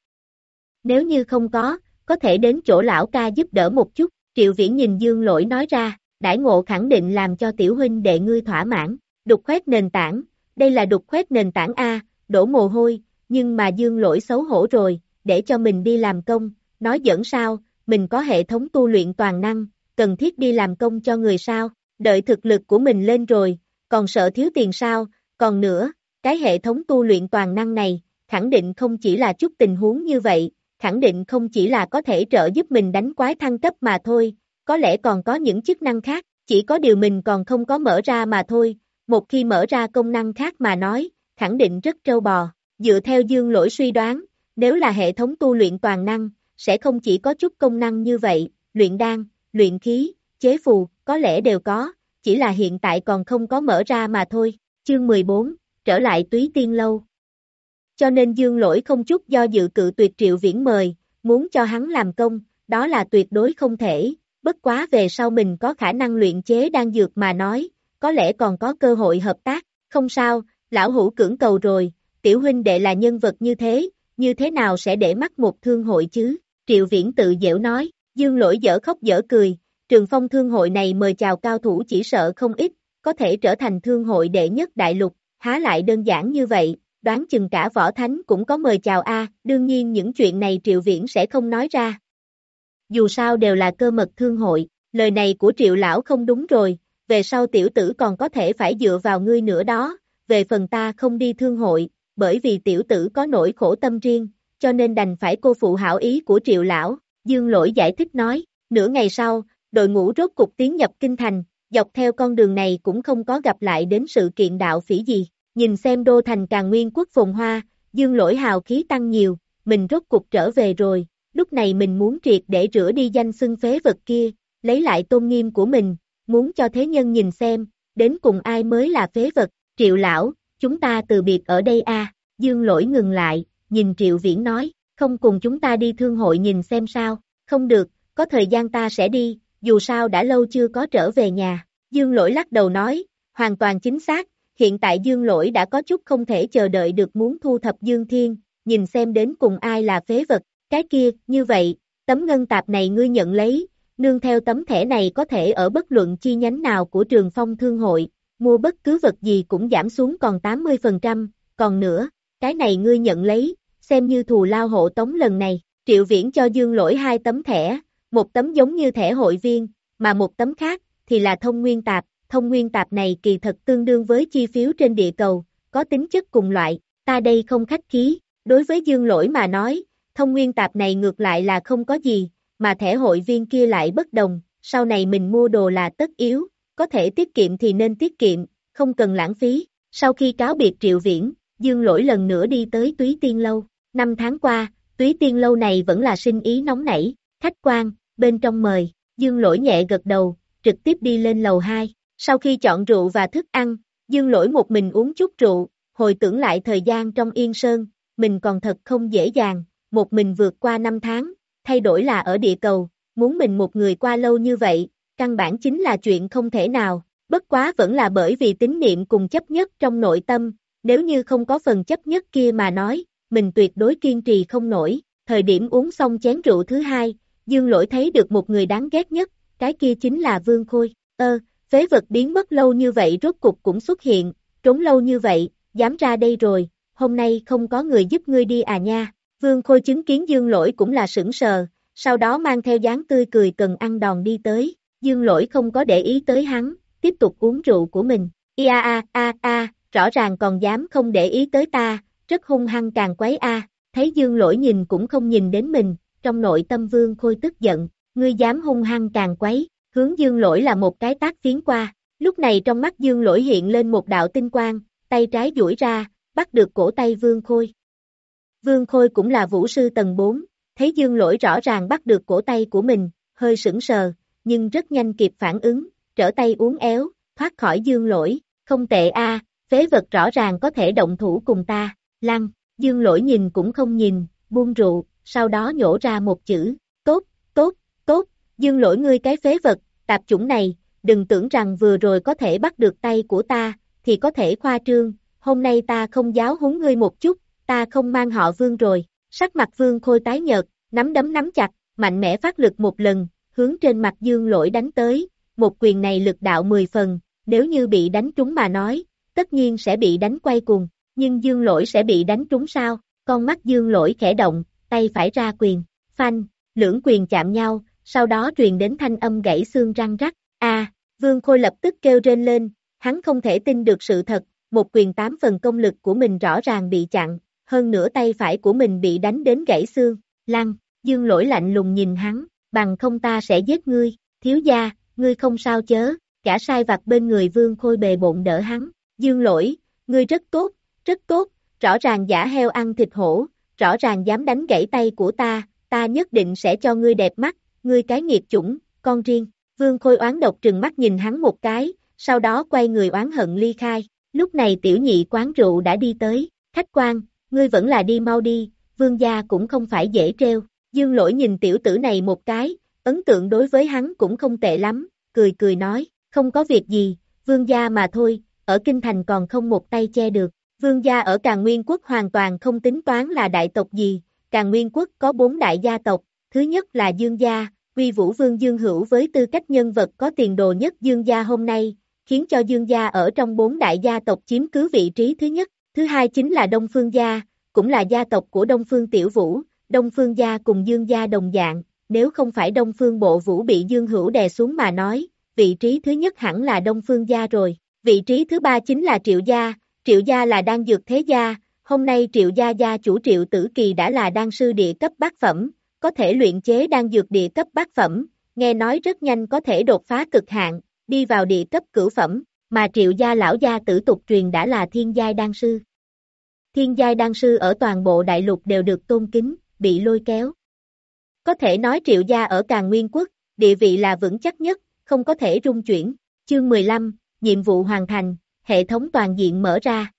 Nếu như không có, có thể đến chỗ lão ca giúp đỡ một chút, triệu viễn nhìn dương lỗi nói ra, đãi ngộ khẳng định làm cho tiểu huynh đệ ngươi thỏa mãn, đục khoét nền tảng, đây là đục khoét nền tảng A, đổ mồ hôi, nhưng mà dương lỗi xấu hổ rồi, để cho mình đi làm công, nói dẫn sao, mình có hệ thống tu luyện toàn năng, cần thiết đi làm công cho người sao, đợi thực lực của mình lên rồi, còn sợ thiếu tiền sao, còn nữa, cái hệ thống tu luyện toàn năng này, khẳng định không chỉ là chút tình huống như vậy, khẳng định không chỉ là có thể trợ giúp mình đánh quái thăng cấp mà thôi, có lẽ còn có những chức năng khác, chỉ có điều mình còn không có mở ra mà thôi, một khi mở ra công năng khác mà nói, khẳng định rất trâu bò, dựa theo dương lỗi suy đoán, nếu là hệ thống tu luyện toàn năng, sẽ không chỉ có chút công năng như vậy, luyện đan, luyện khí, chế phù, có lẽ đều có, chỉ là hiện tại còn không có mở ra mà thôi. Chương 14, trở lại túy tiên lâu. Cho nên dương lỗi không chút do dự cự tuyệt triệu viễn mời, muốn cho hắn làm công, đó là tuyệt đối không thể, bất quá về sau mình có khả năng luyện chế đan dược mà nói, có lẽ còn có cơ hội hợp tác, không sao, lão hủ cưỡng cầu rồi, tiểu huynh đệ là nhân vật như thế, như thế nào sẽ để mắt một thương hội chứ? Triệu Viễn tự dễu nói, dương lỗi dở khóc dở cười, trường phong thương hội này mời chào cao thủ chỉ sợ không ít, có thể trở thành thương hội đệ nhất đại lục, há lại đơn giản như vậy, đoán chừng cả võ thánh cũng có mời chào a, đương nhiên những chuyện này Triệu Viễn sẽ không nói ra. Dù sao đều là cơ mật thương hội, lời này của Triệu lão không đúng rồi, về sau tiểu tử còn có thể phải dựa vào ngươi nữa đó, về phần ta không đi thương hội, bởi vì tiểu tử có nỗi khổ tâm riêng, cho nên đành phải cô phụ hảo ý của Triệu lão, Dương Lỗi giải thích nói, nửa ngày sau, đội ngũ rốt cục tiến nhập kinh thành, dọc theo con đường này cũng không có gặp lại đến sự kiện đạo phỉ gì. Nhìn xem đô thành càng nguyên quốc phồn hoa, dương lỗi hào khí tăng nhiều, mình rốt cục trở về rồi, lúc này mình muốn triệt để rửa đi danh xưng phế vật kia, lấy lại tôn nghiêm của mình, muốn cho thế nhân nhìn xem, đến cùng ai mới là phế vật, triệu lão, chúng ta từ biệt ở đây a. Dương lỗi ngừng lại, nhìn triệu viễn nói, không cùng chúng ta đi thương hội nhìn xem sao, không được, có thời gian ta sẽ đi, dù sao đã lâu chưa có trở về nhà, dương lỗi lắc đầu nói, hoàn toàn chính xác, hiện tại Dương Lỗi đã có chút không thể chờ đợi được muốn thu thập Dương Thiên, nhìn xem đến cùng ai là phế vật, cái kia, như vậy, tấm ngân tạp này ngươi nhận lấy, nương theo tấm thẻ này có thể ở bất luận chi nhánh nào của trường phong thương hội, mua bất cứ vật gì cũng giảm xuống còn 80%, còn nữa, cái này ngươi nhận lấy, xem như thù lao hộ tống lần này, triệu viễn cho Dương Lỗi hai tấm thẻ, một tấm giống như thẻ hội viên, mà một tấm khác, thì là thông nguyên tạp, thông nguyên tạp này kỳ thật tương đương với chi phiếu trên địa cầu, có tính chất cùng loại, ta đây không khách khí, đối với dương lỗi mà nói, thông nguyên tạp này ngược lại là không có gì, mà thẻ hội viên kia lại bất đồng, sau này mình mua đồ là tất yếu, có thể tiết kiệm thì nên tiết kiệm, không cần lãng phí, sau khi cáo biệt triệu viễn, dương lỗi lần nữa đi tới túy tiên lâu, năm tháng qua, túy tiên lâu này vẫn là sinh ý nóng nảy, khách quan, bên trong mời, dương lỗi nhẹ gật đầu, trực tiếp đi lên lầu 2, sau khi chọn rượu và thức ăn, Dương lỗi một mình uống chút rượu, hồi tưởng lại thời gian trong Yên Sơn, mình còn thật không dễ dàng, một mình vượt qua năm tháng, thay đổi là ở địa cầu, muốn mình một người qua lâu như vậy, căn bản chính là chuyện không thể nào, bất quá vẫn là bởi vì tín niệm cùng chấp nhất trong nội tâm, nếu như không có phần chấp nhất kia mà nói, mình tuyệt đối kiên trì không nổi, thời điểm uống xong chén rượu thứ hai, Dương lỗi thấy được một người đáng ghét nhất, cái kia chính là Vương Khôi, ơ, Phế vật biến mất lâu như vậy rốt cục cũng xuất hiện, trốn lâu như vậy, dám ra đây rồi, hôm nay không có người giúp ngươi đi à nha. Vương Khôi chứng kiến Dương Lỗi cũng là sững sờ, sau đó mang theo dáng tươi cười cần ăn đòn đi tới, Dương Lỗi không có để ý tới hắn, tiếp tục uống rượu của mình. Ia a a a, rõ ràng còn dám không để ý tới ta, rất hung hăng càng quấy a, thấy Dương Lỗi nhìn cũng không nhìn đến mình, trong nội tâm Vương Khôi tức giận, ngươi dám hung hăng càng quấy, hướng dương lỗi là một cái tác phiến qua, lúc này trong mắt dương lỗi hiện lên một đạo tinh quang, tay trái duỗi ra, bắt được cổ tay vương khôi. Vương khôi cũng là vũ sư tầng 4, thấy dương lỗi rõ ràng bắt được cổ tay của mình, hơi sững sờ, nhưng rất nhanh kịp phản ứng, trở tay uốn éo, thoát khỏi dương lỗi, không tệ a phế vật rõ ràng có thể động thủ cùng ta, lăng, dương lỗi nhìn cũng không nhìn, buông rượu, sau đó nhổ ra một chữ, tốt, tốt, tốt, dương lỗi ngươi cái phế vật, tạp chủng này, đừng tưởng rằng vừa rồi có thể bắt được tay của ta, thì có thể khoa trương, hôm nay ta không giáo huấn ngươi một chút, ta không mang họ vương rồi, sắc mặt vương khôi tái nhợt, nắm đấm nắm chặt, mạnh mẽ phát lực một lần, hướng trên mặt dương lỗi đánh tới, một quyền này lực đạo 10 phần, nếu như bị đánh trúng mà nói, tất nhiên sẽ bị đánh quay cùng, nhưng dương lỗi sẽ bị đánh trúng sao, con mắt dương lỗi khẽ động, tay phải ra quyền, phanh, lưỡng quyền chạm nhau, sau đó truyền đến thanh âm gãy xương răng rắc. A, Vương Khôi lập tức kêu rên lên, hắn không thể tin được sự thật, một quyền tám phần công lực của mình rõ ràng bị chặn, hơn nữa tay phải của mình bị đánh đến gãy xương. Lăng, Dương lỗi lạnh lùng nhìn hắn, bằng không ta sẽ giết ngươi, thiếu gia, ngươi không sao chớ, cả sai vặt bên người Vương Khôi bề bộn đỡ hắn. Dương lỗi, ngươi rất tốt, rất tốt, rõ ràng giả heo ăn thịt hổ, rõ ràng dám đánh gãy tay của ta, ta nhất định sẽ cho ngươi đẹp mắt, ngươi cái nghiệt chủng, con riêng, vương khôi oán độc trừng mắt nhìn hắn một cái, sau đó quay người oán hận ly khai, lúc này tiểu nhị quán rượu đã đi tới, khách quan, ngươi vẫn là đi mau đi, vương gia cũng không phải dễ treo, dương lỗi nhìn tiểu tử này một cái, ấn tượng đối với hắn cũng không tệ lắm, cười cười nói, không có việc gì, vương gia mà thôi, ở kinh thành còn không một tay che được, vương gia ở Càng Nguyên Quốc hoàn toàn không tính toán là đại tộc gì, Càng Nguyên Quốc có bốn đại gia tộc, thứ nhất là Dương gia, Uy Vũ Vương Dương Hữu với tư cách nhân vật có tiền đồ nhất Dương gia hôm nay, khiến cho Dương gia ở trong bốn đại gia tộc chiếm cứ vị trí thứ nhất. Thứ hai chính là Đông Phương gia, cũng là gia tộc của Đông Phương Tiểu Vũ, Đông Phương gia cùng Dương gia đồng dạng, nếu không phải Đông Phương Bộ Vũ bị Dương Hữu đè xuống mà nói, vị trí thứ nhất hẳn là Đông Phương gia rồi. Vị trí thứ ba chính là Triệu gia, Triệu gia là đang dược thế gia, hôm nay Triệu gia gia chủ Triệu Tử Kỳ đã là đan sư địa cấp bát phẩm, có thể luyện chế đan dược địa cấp bát phẩm, nghe nói rất nhanh có thể đột phá cực hạn, đi vào địa cấp cửu phẩm, mà Triệu gia lão gia tử tục truyền đã là thiên giai đan sư. Thiên giai đan sư ở toàn bộ đại lục đều được tôn kính, bị lôi kéo. Có thể nói Triệu gia ở Càn Nguyên Quốc, địa vị là vững chắc nhất, không có thể rung chuyển. Chương 15, nhiệm vụ hoàn thành, hệ thống toàn diện mở ra.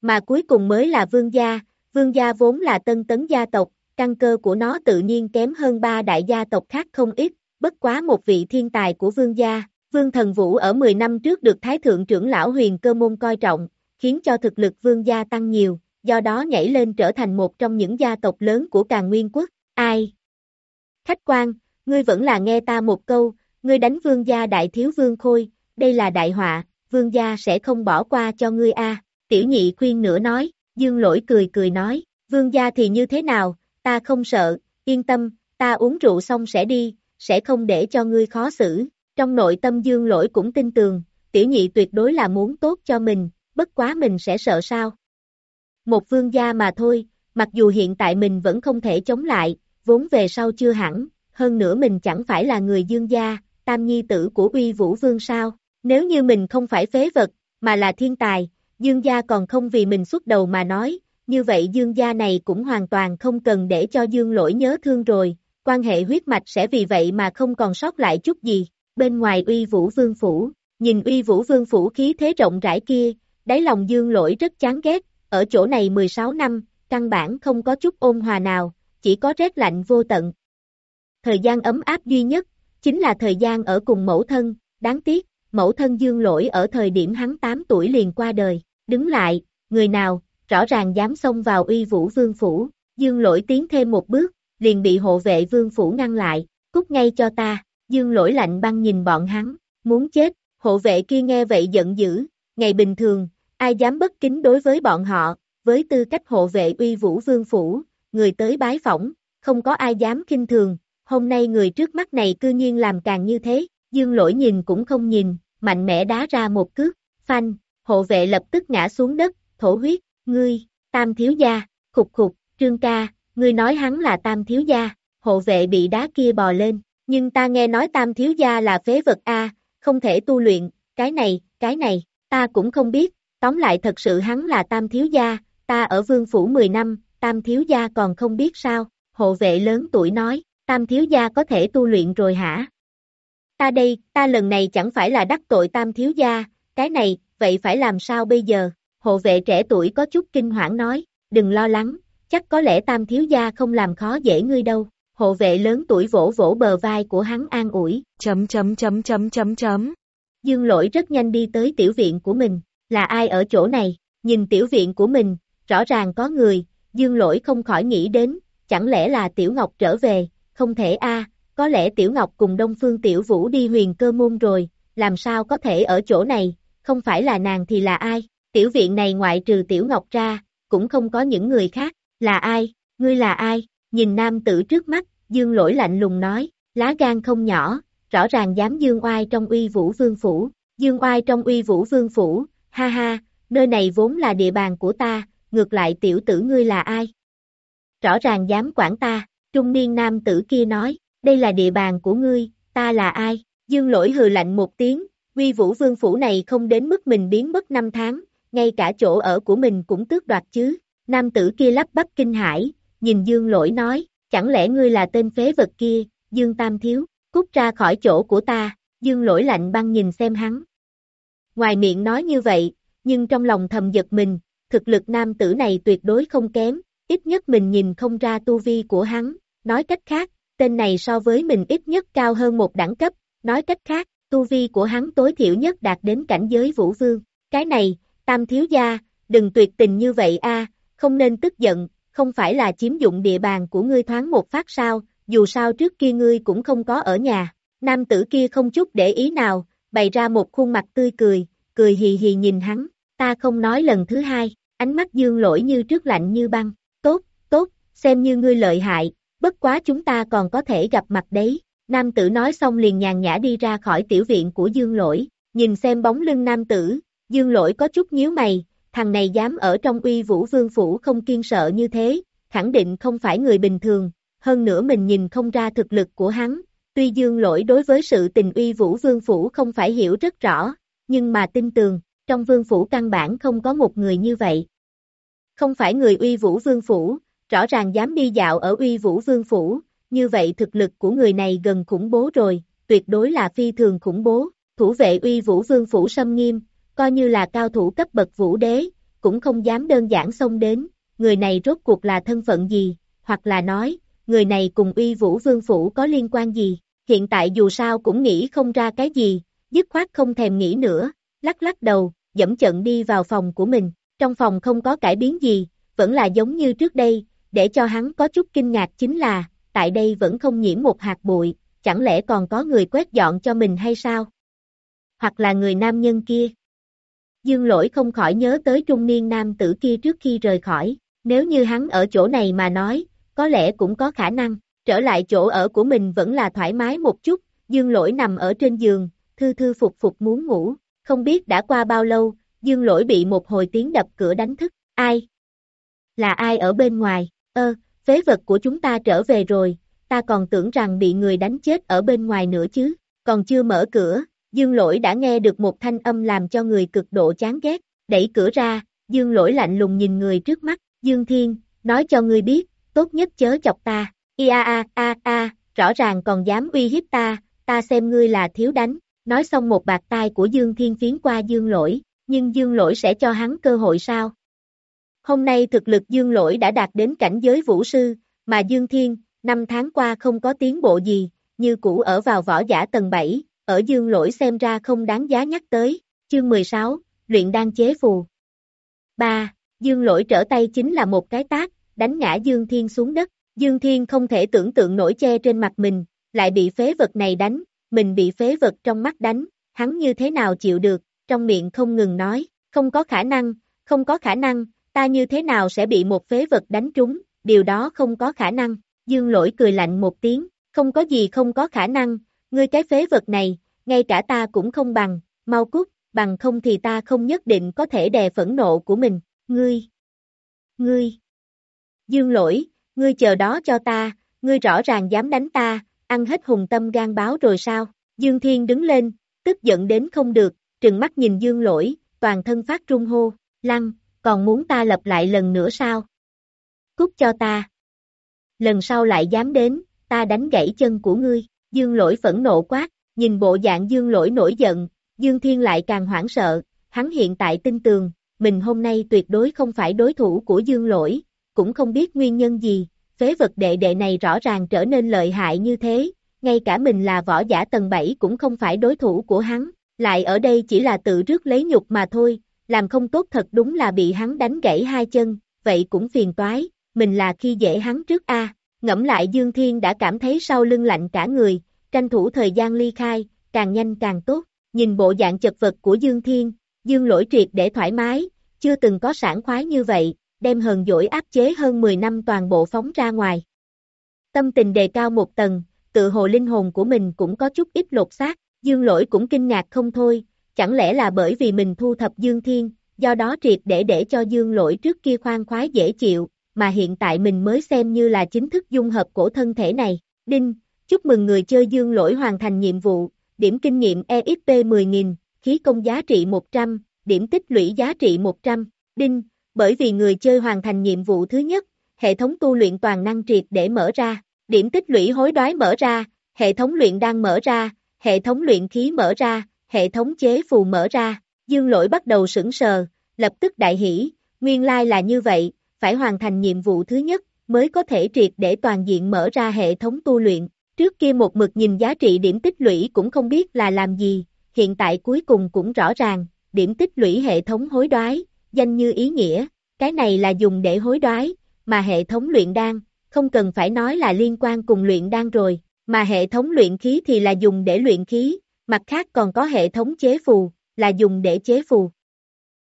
Mà cuối cùng mới là vương gia, vương gia vốn là tân tấn gia tộc, căn cơ của nó tự nhiên kém hơn ba đại gia tộc khác không ít, bất quá một vị thiên tài của vương gia. Vương Thần Vũ ở 10 năm trước được Thái Thượng trưởng lão huyền cơ môn coi trọng, khiến cho thực lực vương gia tăng nhiều, do đó nhảy lên trở thành một trong những gia tộc lớn của Càn Nguyên Quốc. Ai? Khách quan, ngươi vẫn là nghe ta một câu, ngươi đánh vương gia đại thiếu vương khôi, đây là đại họa, vương gia sẽ không bỏ qua cho ngươi a. Tiểu nhị khuyên nữa nói, dương lỗi cười cười nói, vương gia thì như thế nào, ta không sợ, yên tâm, ta uống rượu xong sẽ đi, sẽ không để cho ngươi khó xử. Trong nội tâm dương lỗi cũng tin tường, tiểu nhị tuyệt đối là muốn tốt cho mình, bất quá mình sẽ sợ sao. Một vương gia mà thôi, mặc dù hiện tại mình vẫn không thể chống lại, vốn về sau chưa hẳn, hơn nữa mình chẳng phải là người dương gia, tam nhi tử của uy vũ vương sao. Nếu như mình không phải phế vật, mà là thiên tài, dương gia còn không vì mình xuất đầu mà nói, như vậy dương gia này cũng hoàn toàn không cần để cho dương lỗi nhớ thương rồi, quan hệ huyết mạch sẽ vì vậy mà không còn sót lại chút gì. Bên ngoài uy vũ vương phủ, nhìn uy vũ vương phủ khí thế rộng rãi kia, đáy lòng dương lỗi rất chán ghét, ở chỗ này 16 năm, căn bản không có chút ôn hòa nào, chỉ có rét lạnh vô tận. Thời gian ấm áp duy nhất, chính là thời gian ở cùng mẫu thân, đáng tiếc, mẫu thân dương lỗi ở thời điểm hắn 8 tuổi liền qua đời, đứng lại, người nào, rõ ràng dám xông vào uy vũ vương phủ, dương lỗi tiến thêm một bước, liền bị hộ vệ vương phủ ngăn lại, cút ngay cho ta, dương lỗi lạnh băng nhìn bọn hắn, muốn chết, hộ vệ kia nghe vậy giận dữ, ngày bình thường, ai dám bất kính đối với bọn họ, với tư cách hộ vệ uy vũ vương phủ, người tới bái phỏng, không có ai dám kinh thường, hôm nay người trước mắt này cư nhiên làm càng như thế, dương lỗi nhìn cũng không nhìn, mạnh mẽ đá ra một cước, phanh, hộ vệ lập tức ngã xuống đất, thổ huyết, ngươi, tam thiếu gia, khục khục, trương ca, ngươi nói hắn là tam thiếu gia, hộ vệ bị đá kia bò lên, nhưng ta nghe nói tam thiếu gia là phế vật A, không thể tu luyện, cái này, cái này, ta cũng không biết, tóm lại thật sự hắn là tam thiếu gia, ta ở vương phủ 10 năm, tam thiếu gia còn không biết sao, hộ vệ lớn tuổi nói, tam thiếu gia có thể tu luyện rồi hả? Ta đây, ta lần này chẳng phải là đắc tội tam thiếu gia, cái này, vậy phải làm sao bây giờ? Hộ vệ trẻ tuổi có chút kinh hoảng nói, đừng lo lắng, chắc có lẽ tam thiếu gia không làm khó dễ ngươi đâu. Hộ vệ lớn tuổi vỗ vỗ bờ vai của hắn an ủi, chấm chấm chấm chấm chấm chấm. Dương lỗi rất nhanh đi tới tiểu viện của mình, là ai ở chỗ này, nhìn tiểu viện của mình, rõ ràng có người, dương lỗi không khỏi nghĩ đến, chẳng lẽ là tiểu ngọc trở về, không thể a có lẽ tiểu ngọc cùng đông phương tiểu vũ đi huyền cơ môn rồi, làm sao có thể ở chỗ này, không phải là nàng thì là ai, tiểu viện này ngoại trừ tiểu ngọc ra, cũng không có những người khác, là ai, ngươi là ai, nhìn nam tử trước mắt, dương lỗi lạnh lùng nói, lá gan không nhỏ, rõ ràng dám dương oai trong uy vũ vương phủ, dương oai trong uy vũ vương phủ, ha ha, nơi này vốn là địa bàn của ta, ngược lại tiểu tử ngươi là ai? Rõ ràng dám quản ta, trung niên nam tử kia nói, đây là địa bàn của ngươi, ta là ai? Dương lỗi hừ lạnh một tiếng, uy vũ vương phủ này không đến mức mình biến mất năm tháng, ngay cả chỗ ở của mình cũng tước đoạt chứ. Nam tử kia lắp bắp kinh hãi, nhìn dương lỗi nói, chẳng lẽ ngươi là tên phế vật kia, dương tam thiếu, cút ra khỏi chỗ của ta, dương lỗi lạnh băng nhìn xem hắn. Ngoài miệng nói như vậy, nhưng trong lòng thầm giật mình, thực lực nam tử này tuyệt đối không kém, ít nhất mình nhìn không ra tu vi của hắn, nói cách khác, tên này so với mình ít nhất cao hơn một đẳng cấp, nói cách khác, tu vi của hắn tối thiểu nhất đạt đến cảnh giới vũ vương. Cái này, tam thiếu gia, đừng tuyệt tình như vậy a, không nên tức giận, không phải là chiếm dụng địa bàn của ngươi thoáng một phát sao, dù sao trước kia ngươi cũng không có ở nhà. Nam tử kia không chút để ý nào, bày ra một khuôn mặt tươi cười, cười hì hì nhìn hắn, ta không nói lần thứ hai, ánh mắt dương lỗi như trước lạnh như băng, tốt, tốt, xem như ngươi lợi hại, bất quá chúng ta còn có thể gặp mặt đấy. Nam tử nói xong liền nhàn nhã đi ra khỏi tiểu viện của dương lỗi, nhìn xem bóng lưng nam tử, dương lỗi có chút nhíu mày, thằng này dám ở trong uy vũ vương phủ không kiên sợ như thế, khẳng định không phải người bình thường, hơn nữa mình nhìn không ra thực lực của hắn, tuy dương lỗi đối với sự tình uy vũ vương phủ không phải hiểu rất rõ, nhưng mà tin tường, trong vương phủ căn bản không có một người như vậy. Không phải người uy vũ vương phủ, rõ ràng dám đi dạo ở uy vũ vương phủ, như vậy thực lực của người này gần khủng bố rồi, tuyệt đối là phi thường khủng bố, thủ vệ uy vũ vương phủ xâm nghiêm, coi như là cao thủ cấp bậc vũ đế, cũng không dám đơn giản xông đến, người này rốt cuộc là thân phận gì, hoặc là nói, người này cùng uy vũ vương phủ có liên quan gì, hiện tại dù sao cũng nghĩ không ra cái gì, dứt khoát không thèm nghĩ nữa, lắc lắc đầu, dẫm trận đi vào phòng của mình, trong phòng không có cải biến gì, vẫn là giống như trước đây, để cho hắn có chút kinh ngạc chính là, tại đây vẫn không nhiễm một hạt bụi, chẳng lẽ còn có người quét dọn cho mình hay sao? Hoặc là người nam nhân kia? Dương lỗi không khỏi nhớ tới trung niên nam tử kia trước khi rời khỏi, nếu như hắn ở chỗ này mà nói, có lẽ cũng có khả năng, trở lại chỗ ở của mình vẫn là thoải mái một chút, dương lỗi nằm ở trên giường, thư thư phục phục muốn ngủ, không biết đã qua bao lâu, dương lỗi bị một hồi tiếng đập cửa đánh thức, ai? Là ai ở bên ngoài, ơ, phế vật của chúng ta trở về rồi, ta còn tưởng rằng bị người đánh chết ở bên ngoài nữa chứ, còn chưa mở cửa, dương lỗi đã nghe được một thanh âm làm cho người cực độ chán ghét, đẩy cửa ra, dương lỗi lạnh lùng nhìn người trước mắt, dương thiên, nói cho ngươi biết, tốt nhất chớ chọc ta, ia a a a, rõ ràng còn dám uy hiếp ta, ta xem ngươi là thiếu đánh, nói xong một bạc tai của Dương Thiên phiến qua Dương Lỗi, nhưng Dương Lỗi sẽ cho hắn cơ hội sao? Hôm nay thực lực Dương Lỗi đã đạt đến cảnh giới vũ sư, mà Dương Thiên, năm tháng qua không có tiến bộ gì, như cũ ở vào võ giả tầng 7, ở Dương Lỗi xem ra không đáng giá nhắc tới, chương 16, luyện đan chế phù. 3. Dương Lỗi trở tay chính là một cái tác, đánh ngã Dương Thiên xuống đất, Dương Thiên không thể tưởng tượng nổi che trên mặt mình, lại bị phế vật này đánh, mình bị phế vật trong mắt đánh, hắn như thế nào chịu được, trong miệng không ngừng nói, không có khả năng, không có khả năng, ta như thế nào sẽ bị một phế vật đánh trúng, điều đó không có khả năng, dương lỗi cười lạnh một tiếng, không có gì không có khả năng, ngươi cái phế vật này, ngay cả ta cũng không bằng, mau cút, bằng không thì ta không nhất định có thể đè phẫn nộ của mình, ngươi, ngươi, dương lỗi, ngươi chờ đó cho ta, ngươi rõ ràng dám đánh ta, ăn hết hùng tâm gan báo rồi sao? Dương Thiên đứng lên, tức giận đến không được, trừng mắt nhìn Dương lỗi, toàn thân phát trung hô, lăng, còn muốn ta lập lại lần nữa sao? Cút cho ta. Lần sau lại dám đến, ta đánh gãy chân của ngươi, Dương lỗi phẫn nộ quát, nhìn bộ dạng Dương lỗi nổi giận, Dương Thiên lại càng hoảng sợ, hắn hiện tại tin tường, mình hôm nay tuyệt đối không phải đối thủ của Dương lỗi, cũng không biết nguyên nhân gì, phế vật đệ đệ này rõ ràng trở nên lợi hại như thế, ngay cả mình là võ giả tầng 7 cũng không phải đối thủ của hắn, lại ở đây chỉ là tự rước lấy nhục mà thôi, làm không tốt thật đúng là bị hắn đánh gãy hai chân, vậy cũng phiền toái, mình là khi dễ hắn trước a. Ngẫm lại Dương Thiên đã cảm thấy sau lưng lạnh cả người, tranh thủ thời gian ly khai, càng nhanh càng tốt, nhìn bộ dạng chật vật của Dương Thiên, Dương lỗi triệt để thoải mái, chưa từng có sản khoái như vậy, đem hờn dỗi áp chế hơn 10 năm toàn bộ phóng ra ngoài. Tâm tình đề cao một tầng, tự hồ linh hồn của mình cũng có chút ít lột xác, dương lỗi cũng kinh ngạc không thôi, chẳng lẽ là bởi vì mình thu thập dương thiên, do đó triệt để để cho dương lỗi trước kia khoan khoái dễ chịu, mà hiện tại mình mới xem như là chính thức dung hợp cổ thân thể này. Đinh, chúc mừng người chơi dương lỗi hoàn thành nhiệm vụ, điểm kinh nghiệm EXP 10.000, khí công giá trị 100, điểm tích lũy giá trị 100. Đinh, bởi vì người chơi hoàn thành nhiệm vụ thứ nhất, hệ thống tu luyện toàn năng triệt để mở ra, điểm tích lũy hối đoái mở ra, hệ thống luyện đang mở ra, hệ thống luyện khí mở ra, hệ thống chế phù mở ra, dương lỗi bắt đầu sững sờ, lập tức đại hỷ, nguyên lai là như vậy, phải hoàn thành nhiệm vụ thứ nhất, mới có thể triệt để toàn diện mở ra hệ thống tu luyện, trước kia một mực nhìn giá trị điểm tích lũy cũng không biết là làm gì, hiện tại cuối cùng cũng rõ ràng, điểm tích lũy hệ thống hối đoái, danh như ý nghĩa, cái này là dùng để hối đoái, mà hệ thống luyện đan, không cần phải nói là liên quan cùng luyện đan rồi, mà hệ thống luyện khí thì là dùng để luyện khí, mặt khác còn có hệ thống chế phù, là dùng để chế phù.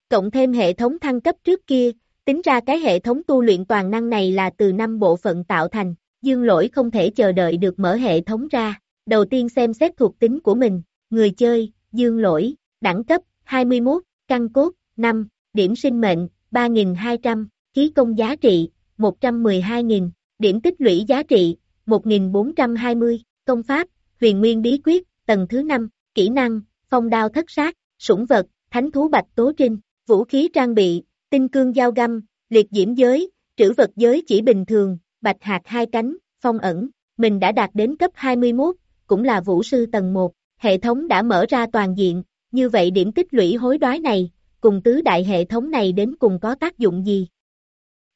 Cộng thêm hệ thống thăng cấp trước kia, tính ra cái hệ thống tu luyện toàn năng này là từ 5 bộ phận tạo thành, dương lỗi không thể chờ đợi được mở hệ thống ra. Đầu tiên xem xét thuộc tính của mình, người chơi, dương lỗi, đẳng cấp, 21, căn cốt, 5, điểm sinh mệnh, 3.200, khí công giá trị, 112.000, điểm tích lũy giá trị, 1.420, công pháp, huyền nguyên bí quyết, tầng thứ 5, kỹ năng, phong đao thất sát, sủng vật, thánh thú bạch tố trinh, vũ khí trang bị, tinh cương dao găm, liệt diễm giới, trữ vật giới chỉ bình thường, bạch hạt hai cánh, phong ẩn, mình đã đạt đến cấp 21, cũng là vũ sư tầng 1, hệ thống đã mở ra toàn diện, như vậy điểm tích lũy hối đoái này, cùng tứ đại hệ thống này đến cùng có tác dụng gì?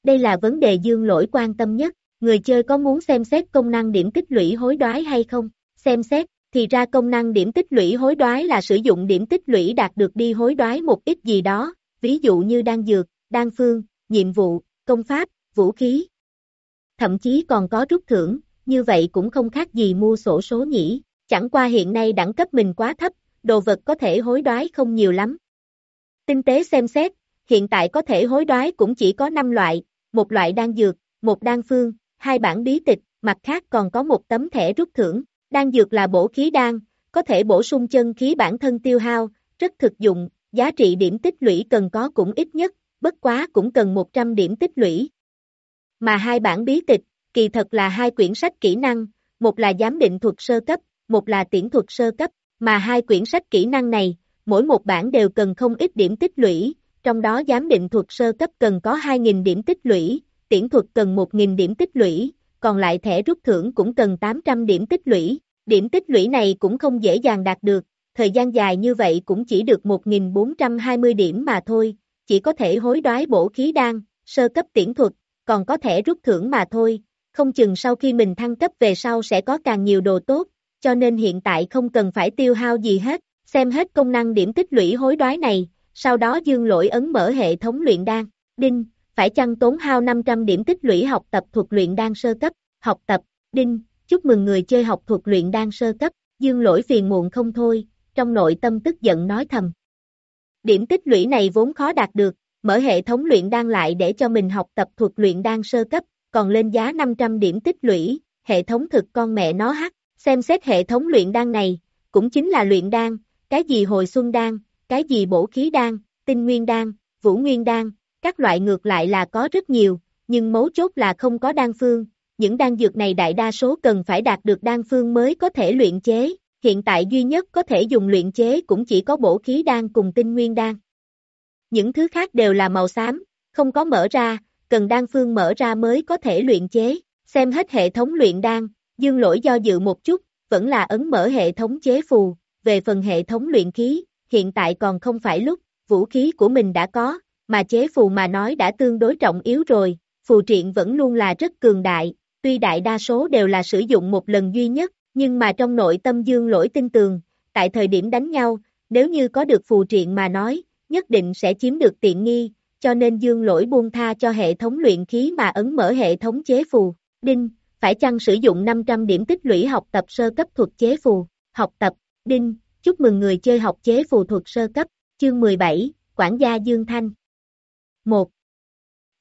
Đây là vấn đề dương lỗi quan tâm nhất, người chơi có muốn xem xét công năng điểm tích lũy hối đoái hay không? Xem xét, thì ra công năng điểm tích lũy hối đoái là sử dụng điểm tích lũy đạt được đi hối đoái một ít gì đó, ví dụ như đan dược, đan phương, nhiệm vụ, công pháp, vũ khí. Thậm chí còn có rút thưởng, như vậy cũng không khác gì mua sổ số nhỉ, chẳng qua hiện nay đẳng cấp mình quá thấp, đồ vật có thể hối đoái không nhiều lắm. Tinh tế xem xét, hiện tại có thể hối đoái cũng chỉ có 5 loại, một loại đan dược, một đan phương, hai bản bí tịch, mặt khác còn có một tấm thẻ rút thưởng. Đan dược là bổ khí đan, có thể bổ sung chân khí bản thân tiêu hao, rất thực dụng, giá trị điểm tích lũy cần có cũng ít nhất, bất quá cũng cần 100 điểm tích lũy. Mà hai bản bí tịch, kỳ thật là hai quyển sách kỹ năng, một là giám định thuật sơ cấp, một là tiễn thuật sơ cấp, mà hai quyển sách kỹ năng này, mỗi một bản đều cần không ít điểm tích lũy, trong đó giám định thuật sơ cấp cần có 2.000 điểm tích lũy, tiễn thuật cần 1.000 điểm tích lũy, còn lại thẻ rút thưởng cũng cần 800 điểm tích lũy. Điểm tích lũy này cũng không dễ dàng đạt được, thời gian dài như vậy cũng chỉ được 1.420 điểm mà thôi, chỉ có thể hối đoái bổ khí đan, sơ cấp tiễn thuật, còn có thể rút thưởng mà thôi, không chừng sau khi mình thăng cấp về sau sẽ có càng nhiều đồ tốt, cho nên hiện tại không cần phải tiêu hao gì hết, xem hết công năng điểm tích lũy hối đoái này, sau đó dương lỗi ấn mở hệ thống luyện đan, đinh, phải chăng tốn hao 500 điểm tích lũy học tập thuật luyện đan sơ cấp, học tập, đinh, chúc mừng người chơi học thuật luyện đan sơ cấp, dương lỗi phiền muộn không thôi, trong nội tâm tức giận nói thầm. Điểm tích lũy này vốn khó đạt được, mở hệ thống luyện đan lại để cho mình học tập thuật luyện đan sơ cấp, còn lên giá 500 điểm tích lũy, hệ thống thực con mẹ nó hắc, xem xét hệ thống luyện đan này, cũng chính là luyện đan, cái gì hồi xuân đan, cái gì bổ khí đan, tinh nguyên đan, vũ nguyên đan, các loại ngược lại là có rất nhiều, nhưng mấu chốt là không có đan phương, những đan dược này đại đa số cần phải đạt được đan phương mới có thể luyện chế, hiện tại duy nhất có thể dùng luyện chế cũng chỉ có bổ khí đan cùng tinh nguyên đan. Những thứ khác đều là màu xám, không có mở ra, cần đan phương mở ra mới có thể luyện chế, xem hết hệ thống luyện đan, dương lỗi do dự một chút, vẫn là ấn mở hệ thống chế phù, về phần hệ thống luyện khí, hiện tại còn không phải lúc, vũ khí của mình đã có, mà chế phù mà nói đã tương đối trọng yếu rồi, phù triện vẫn luôn là rất cường đại, tuy đại đa số đều là sử dụng một lần duy nhất, nhưng mà trong nội tâm dương lỗi tin tường, tại thời điểm đánh nhau, nếu như có được phù triện mà nói, nhất định sẽ chiếm được tiện nghi, cho nên dương lỗi buông tha cho hệ thống luyện khí mà ấn mở hệ thống chế phù. Đinh, phải chăng sử dụng 500 điểm tích lũy học tập sơ cấp thuật chế phù, học tập, đinh, chúc mừng người chơi học chế phù thuật sơ cấp, chương 17, quản gia Dương Thanh. 1.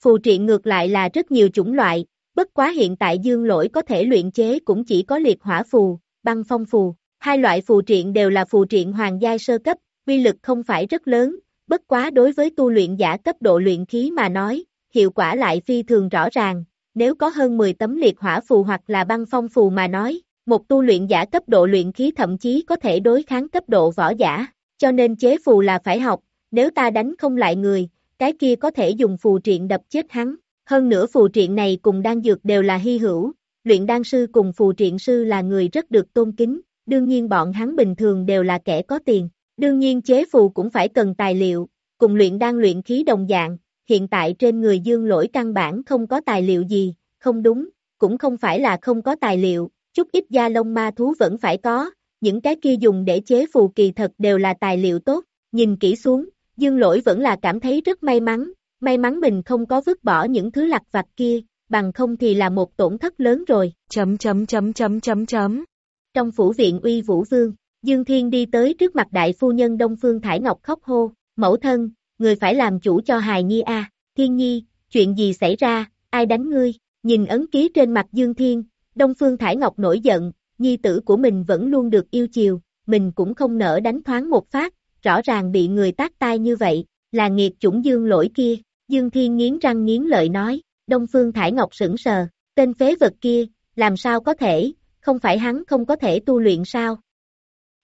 Phù triện ngược lại là rất nhiều chủng loại, bất quá hiện tại dương lỗi có thể luyện chế cũng chỉ có liệt hỏa phù, băng phong phù. Hai loại phù triện đều là phù triện hoàng giai sơ cấp, uy lực không phải rất lớn, bất quá đối với tu luyện giả cấp độ luyện khí mà nói, hiệu quả lại phi thường rõ ràng, nếu có hơn 10 tấm liệt hỏa phù hoặc là băng phong phù mà nói, một tu luyện giả cấp độ luyện khí thậm chí có thể đối kháng cấp độ võ giả, cho nên chế phù là phải học, nếu ta đánh không lại người, cái kia có thể dùng phù triện đập chết hắn. Hơn nữa phù triện này cùng đan dược đều là hy hữu, luyện đan sư cùng phù triện sư là người rất được tôn kính, đương nhiên bọn hắn bình thường đều là kẻ có tiền. Đương nhiên chế phù cũng phải cần tài liệu, cùng luyện đan luyện khí đồng dạng, hiện tại trên người dương lỗi căn bản không có tài liệu gì, không đúng, cũng không phải là không có tài liệu, chút ít da lông ma thú vẫn phải có, những cái kia dùng để chế phù kỳ thật đều là tài liệu tốt, nhìn kỹ xuống, dương lỗi vẫn là cảm thấy rất may mắn, may mắn mình không có vứt bỏ những thứ lặt vặt kia, bằng không thì là một tổn thất lớn rồi. Chấm chấm chấm chấm chấm chấm. Trong phủ viện uy vũ vương, Dương Thiên đi tới trước mặt đại phu nhân Đông Phương Thải Ngọc khóc hô, mẫu thân, người phải làm chủ cho hài nhi a. Thiên nhi, chuyện gì xảy ra, ai đánh ngươi, nhìn ấn ký trên mặt Dương Thiên, Đông Phương Thải Ngọc nổi giận, nhi tử của mình vẫn luôn được yêu chiều, mình cũng không nỡ đánh thoáng một phát, rõ ràng bị người tác tai như vậy, là nghiệt chủng Dương lỗi kia, Dương Thiên nghiến răng nghiến lợi nói, Đông Phương Thải Ngọc sững sờ, tên phế vật kia, làm sao có thể, không phải hắn không có thể tu luyện sao?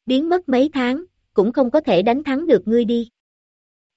Biến mất mấy tháng, cũng không có thể đánh thắng được ngươi đi.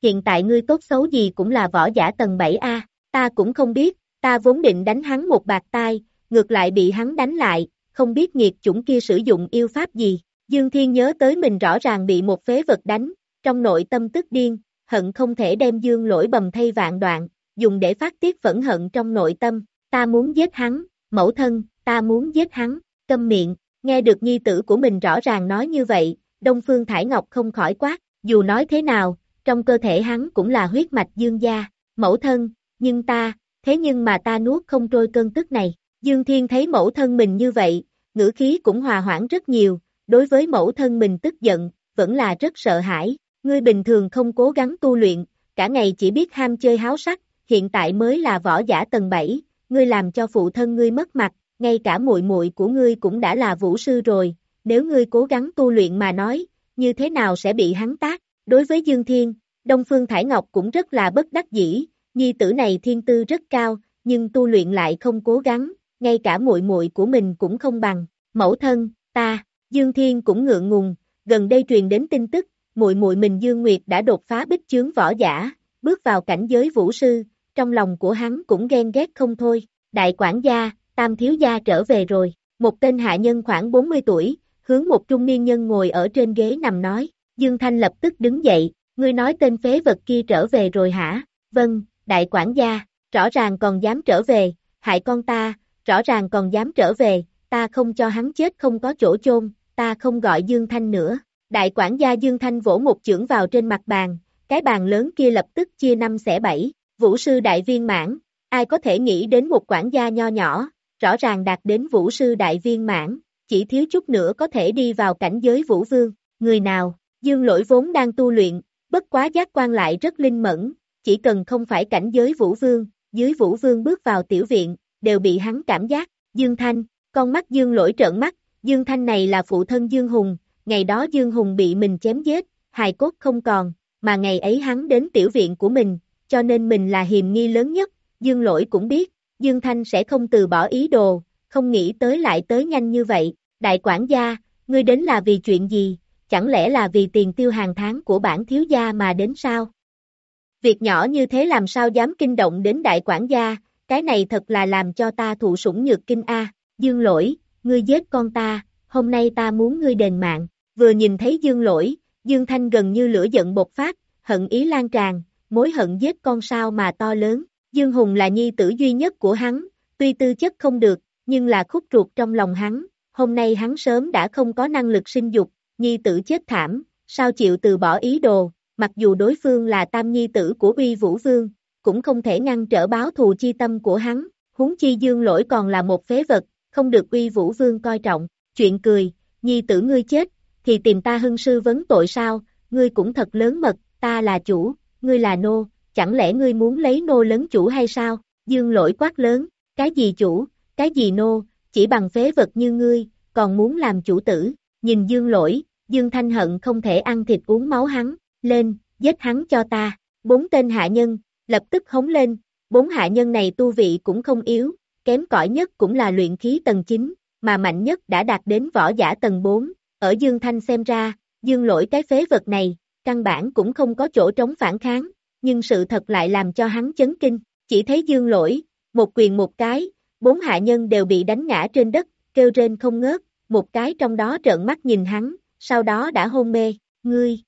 Hiện tại ngươi tốt xấu gì cũng là võ giả tầng 7A, ta cũng không biết, ta vốn định đánh hắn một bạc tai, ngược lại bị hắn đánh lại, không biết nghiệt chủng kia sử dụng yêu pháp gì. Dương Thiên nhớ tới mình rõ ràng bị một phế vật đánh, trong nội tâm tức điên, hận không thể đem dương lỗi bầm thay vạn đoạn, dùng để phát tiết phẫn hận trong nội tâm, ta muốn giết hắn, mẫu thân, ta muốn giết hắn, câm miệng, nghe được nhi tử của mình rõ ràng nói như vậy, Đông Phương Thải Ngọc không khỏi quát, dù nói thế nào, trong cơ thể hắn cũng là huyết mạch dương gia, mẫu thân, nhưng ta, thế nhưng mà ta nuốt không trôi cơn tức này, Dương Thiên thấy mẫu thân mình như vậy, ngữ khí cũng hòa hoãn rất nhiều, đối với mẫu thân mình tức giận, vẫn là rất sợ hãi, ngươi bình thường không cố gắng tu luyện, cả ngày chỉ biết ham chơi háo sắc, hiện tại mới là võ giả tầng 7, ngươi làm cho phụ thân ngươi mất mặt, ngay cả muội muội của ngươi cũng đã là vũ sư rồi, nếu ngươi cố gắng tu luyện mà nói, như thế nào sẽ bị hắn tác? Đối với Dương Thiên, Đông Phương Thải Ngọc cũng rất là bất đắc dĩ, nhi tử này thiên tư rất cao, nhưng tu luyện lại không cố gắng, ngay cả muội muội của mình cũng không bằng. Mẫu thân, ta, Dương Thiên cũng ngượng ngùng, gần đây truyền đến tin tức, muội muội mình Dương Nguyệt đã đột phá bích chướng võ giả, bước vào cảnh giới vũ sư, trong lòng của hắn cũng ghen ghét không thôi. Đại quản gia, tam thiếu gia trở về rồi, một tên hạ nhân khoảng 40 tuổi, hướng một trung niên nhân ngồi ở trên ghế nằm nói, Dương Thanh lập tức đứng dậy, ngươi nói tên phế vật kia trở về rồi hả? Vâng, đại quản gia, rõ ràng còn dám trở về, hại con ta, rõ ràng còn dám trở về, ta không cho hắn chết không có chỗ chôn, ta không gọi Dương Thanh nữa. Đại quản gia Dương Thanh vỗ một chưởng vào trên mặt bàn, cái bàn lớn kia lập tức chia năm xẻ bảy, vũ sư đại viên mãn, ai có thể nghĩ đến một quản gia nho nhỏ, rõ ràng đạt đến vũ sư đại viên mãn, chỉ thiếu chút nữa có thể đi vào cảnh giới vũ vương, người nào, dương lỗi vốn đang tu luyện, bất quá giác quan lại rất linh mẫn, chỉ cần không phải cảnh giới vũ vương, dưới vũ vương bước vào tiểu viện, đều bị hắn cảm giác, Dương Thanh, con mắt Dương lỗi trợn mắt, Dương Thanh này là phụ thân Dương Hùng, ngày đó Dương Hùng bị mình chém giết, hài cốt không còn, mà ngày ấy hắn đến tiểu viện của mình, cho nên mình là hiềm nghi lớn nhất, Dương lỗi cũng biết, Dương Thanh sẽ không từ bỏ ý đồ, không nghĩ tới lại tới nhanh như vậy, đại quản gia, ngươi đến là vì chuyện gì, chẳng lẽ là vì tiền tiêu hàng tháng của bản thiếu gia mà đến sao? Việc nhỏ như thế làm sao dám kinh động đến đại quản gia, cái này thật là làm cho ta thụ sủng nhược kinh A, dương lỗi, ngươi giết con ta, hôm nay ta muốn ngươi đền mạng, vừa nhìn thấy dương lỗi, dương thanh gần như lửa giận bột phát, hận ý lan tràn, mối hận giết con sao mà to lớn, dương hùng là nhi tử duy nhất của hắn, tuy tư chất không được, nhưng là khúc ruột trong lòng hắn, hôm nay hắn sớm đã không có năng lực sinh dục, nhi tử chết thảm, sao chịu từ bỏ ý đồ, mặc dù đối phương là tam nhi tử của uy vũ vương, cũng không thể ngăn trở báo thù chi tâm của hắn, huống chi dương lỗi còn là một phế vật, không được uy vũ vương coi trọng, chuyện cười, nhi tử ngươi chết, thì tìm ta hưng sư vấn tội sao, ngươi cũng thật lớn mật, ta là chủ, ngươi là nô, chẳng lẽ ngươi muốn lấy nô lớn chủ hay sao, dương lỗi quát lớn, cái gì chủ, cái gì nô, chỉ bằng phế vật như ngươi, còn muốn làm chủ tử, nhìn dương lỗi, dương thanh hận không thể ăn thịt uống máu hắn, lên, giết hắn cho ta, bốn tên hạ nhân, lập tức hống lên, bốn hạ nhân này tu vị cũng không yếu, kém cỏi nhất cũng là luyện khí tầng 9, mà mạnh nhất đã đạt đến võ giả tầng 4, ở Dương Thanh xem ra, Dương lỗi cái phế vật này, căn bản cũng không có chỗ trống phản kháng, nhưng sự thật lại làm cho hắn chấn kinh, chỉ thấy Dương lỗi, một quyền một cái, bốn hạ nhân đều bị đánh ngã trên đất, kêu rên không ngớt, một cái trong đó trợn mắt nhìn hắn, sau đó đã hôn mê, ngươi,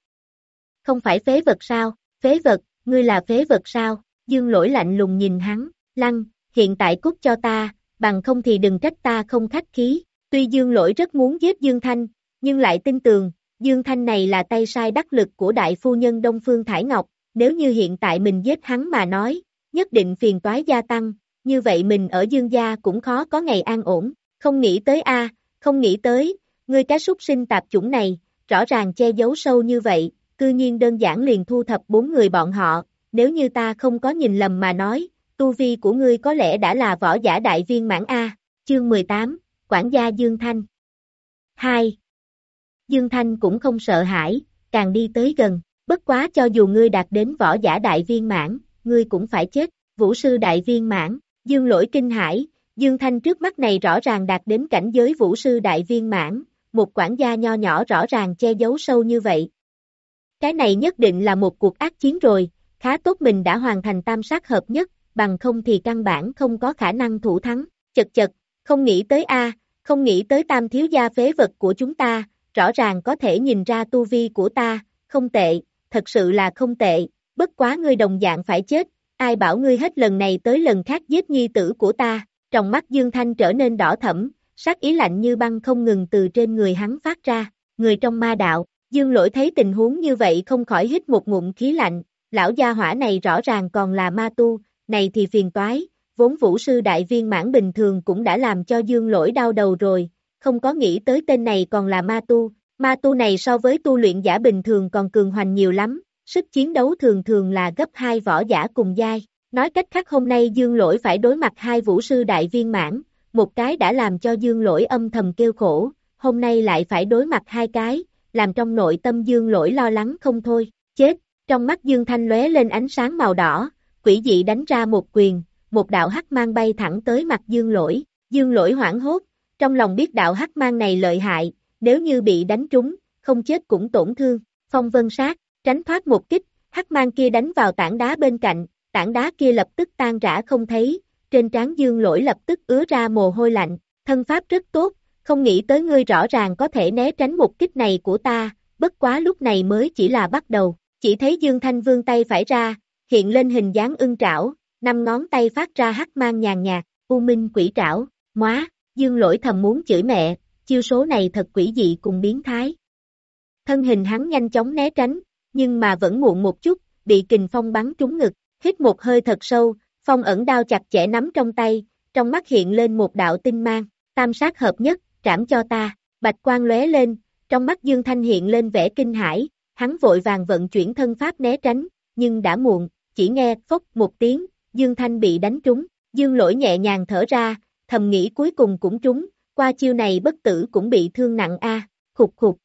không phải phế vật sao, phế vật, ngươi là phế vật sao, dương lỗi lạnh lùng nhìn hắn, lăng, hiện tại cút cho ta, bằng không thì đừng trách ta không khách khí, tuy dương lỗi rất muốn giết Dương Thanh, nhưng lại tin tường, Dương Thanh này là tay sai đắc lực của đại phu nhân Đông Phương Thải Ngọc, nếu như hiện tại mình giết hắn mà nói, nhất định phiền toái gia tăng, như vậy mình ở Dương gia cũng khó có ngày an ổn, không nghĩ tới a không nghĩ tới, ngươi cá súc sinh tạp chủng này, rõ ràng che giấu sâu như vậy, cư nhiên đơn giản liền thu thập bốn người bọn họ, nếu như ta không có nhìn lầm mà nói, tu vi của ngươi có lẽ đã là võ giả đại viên mãn A, chương 18, quản gia Dương Thanh. 2. Dương Thanh cũng không sợ hãi, càng đi tới gần, bất quá cho dù ngươi đạt đến võ giả đại viên mãn, ngươi cũng phải chết, vũ sư đại viên mãn, Dương lỗi kinh hải, Dương Thanh trước mắt này rõ ràng đạt đến cảnh giới vũ sư đại viên mãn, một quản gia nho nhỏ rõ ràng che giấu sâu như vậy. Cái này nhất định là một cuộc ác chiến rồi, khá tốt mình đã hoàn thành tam sát hợp nhất, bằng không thì căn bản không có khả năng thủ thắng, chật chật, không nghĩ tới A, không nghĩ tới tam thiếu gia phế vật của chúng ta, rõ ràng có thể nhìn ra tu vi của ta, không tệ, thật sự là không tệ, bất quá ngươi đồng dạng phải chết, ai bảo ngươi hết lần này tới lần khác giết nhi tử của ta, trong mắt Dương Thanh trở nên đỏ thẫm, sát ý lạnh như băng không ngừng từ trên người hắn phát ra, người trong ma đạo, Dương lỗi thấy tình huống như vậy không khỏi hít một ngụm khí lạnh, lão gia hỏa này rõ ràng còn là ma tu, này thì phiền toái, vốn vũ sư đại viên mãn bình thường cũng đã làm cho dương lỗi đau đầu rồi, không có nghĩ tới tên này còn là ma tu, ma tu này so với tu luyện giả bình thường còn cường hoành nhiều lắm, sức chiến đấu thường thường là gấp hai võ giả cùng giai. Nói cách khác hôm nay dương lỗi phải đối mặt hai vũ sư đại viên mãn, một cái đã làm cho dương lỗi âm thầm kêu khổ, hôm nay lại phải đối mặt hai cái, làm trong nội tâm dương lỗi lo lắng không thôi, chết, trong mắt dương thanh lóe lên ánh sáng màu đỏ, quỷ dị đánh ra một quyền, một đạo hắc mang bay thẳng tới mặt dương lỗi, dương lỗi hoảng hốt, trong lòng biết đạo hắc mang này lợi hại, nếu như bị đánh trúng, không chết cũng tổn thương, phong vân sát, tránh thoát một kích, hắc mang kia đánh vào tảng đá bên cạnh, tảng đá kia lập tức tan rã không thấy, trên trán dương lỗi lập tức ứa ra mồ hôi lạnh, thân pháp rất tốt, không nghĩ tới ngươi rõ ràng có thể né tránh một kích này của ta, bất quá lúc này mới chỉ là bắt đầu, chỉ thấy Dương Thanh vương tay phải ra, hiện lên hình dáng ưng trảo, năm ngón tay phát ra hắc mang nhàn nhạt, u minh quỷ trảo, móa, Dương lỗi thầm muốn chửi mẹ, chiêu số này thật quỷ dị cùng biến thái. Thân hình hắn nhanh chóng né tránh, nhưng mà vẫn muộn một chút, bị kình phong bắn trúng ngực, hít một hơi thật sâu, phong ẩn đao chặt chẽ nắm trong tay, trong mắt hiện lên một đạo tinh mang, tam sát hợp nhất, trảm cho ta, bạch quang lóe lên, trong mắt Dương Thanh hiện lên vẻ kinh hãi, hắn vội vàng vận chuyển thân pháp né tránh, nhưng đã muộn, chỉ nghe phốc một tiếng, Dương Thanh bị đánh trúng, Dương lỗi nhẹ nhàng thở ra, thầm nghĩ cuối cùng cũng trúng, qua chiêu này bất tử cũng bị thương nặng a, à, khục khục.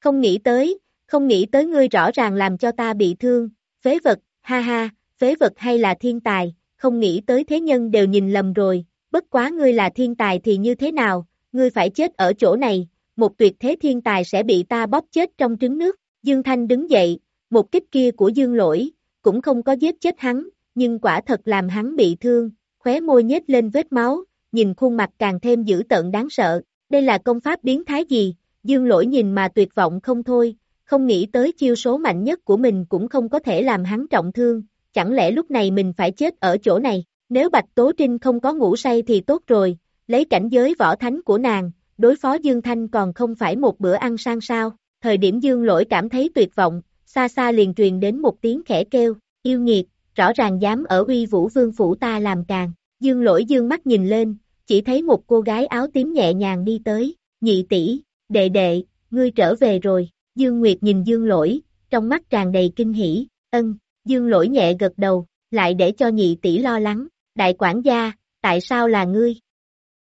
Không nghĩ tới, không nghĩ tới ngươi rõ ràng làm cho ta bị thương, phế vật, ha ha, phế vật hay là thiên tài, không nghĩ tới thế nhân đều nhìn lầm rồi, bất quá ngươi là thiên tài thì như thế nào, ngươi phải chết ở chỗ này, một tuyệt thế thiên tài sẽ bị ta bóp chết trong trứng nước. Dương Thanh đứng dậy, một kích kia của Dương Lỗi, cũng không có giết chết hắn, nhưng quả thật làm hắn bị thương, khóe môi nhếch lên vết máu, nhìn khuôn mặt càng thêm dữ tợn đáng sợ. Đây là công pháp biến thái gì? Dương Lỗi nhìn mà tuyệt vọng không thôi, không nghĩ tới chiêu số mạnh nhất của mình cũng không có thể làm hắn trọng thương, chẳng lẽ lúc này mình phải chết ở chỗ này? Nếu Bạch Tố Trinh không có ngủ say thì tốt rồi, lấy cảnh giới võ thánh của nàng, đối phó Dương Thanh còn không phải một bữa ăn sang sao, thời điểm Dương lỗi cảm thấy tuyệt vọng, xa xa liền truyền đến một tiếng khẽ kêu, yêu nghiệt, rõ ràng dám ở uy vũ vương phủ ta làm càng, Dương lỗi dương mắt nhìn lên, chỉ thấy một cô gái áo tím nhẹ nhàng đi tới, nhị tỷ, đệ đệ, ngươi trở về rồi, Dương Nguyệt nhìn Dương lỗi, trong mắt tràn đầy kinh hỉ, ân, Dương lỗi nhẹ gật đầu, lại để cho nhị tỷ lo lắng, đại quản gia, tại sao là ngươi?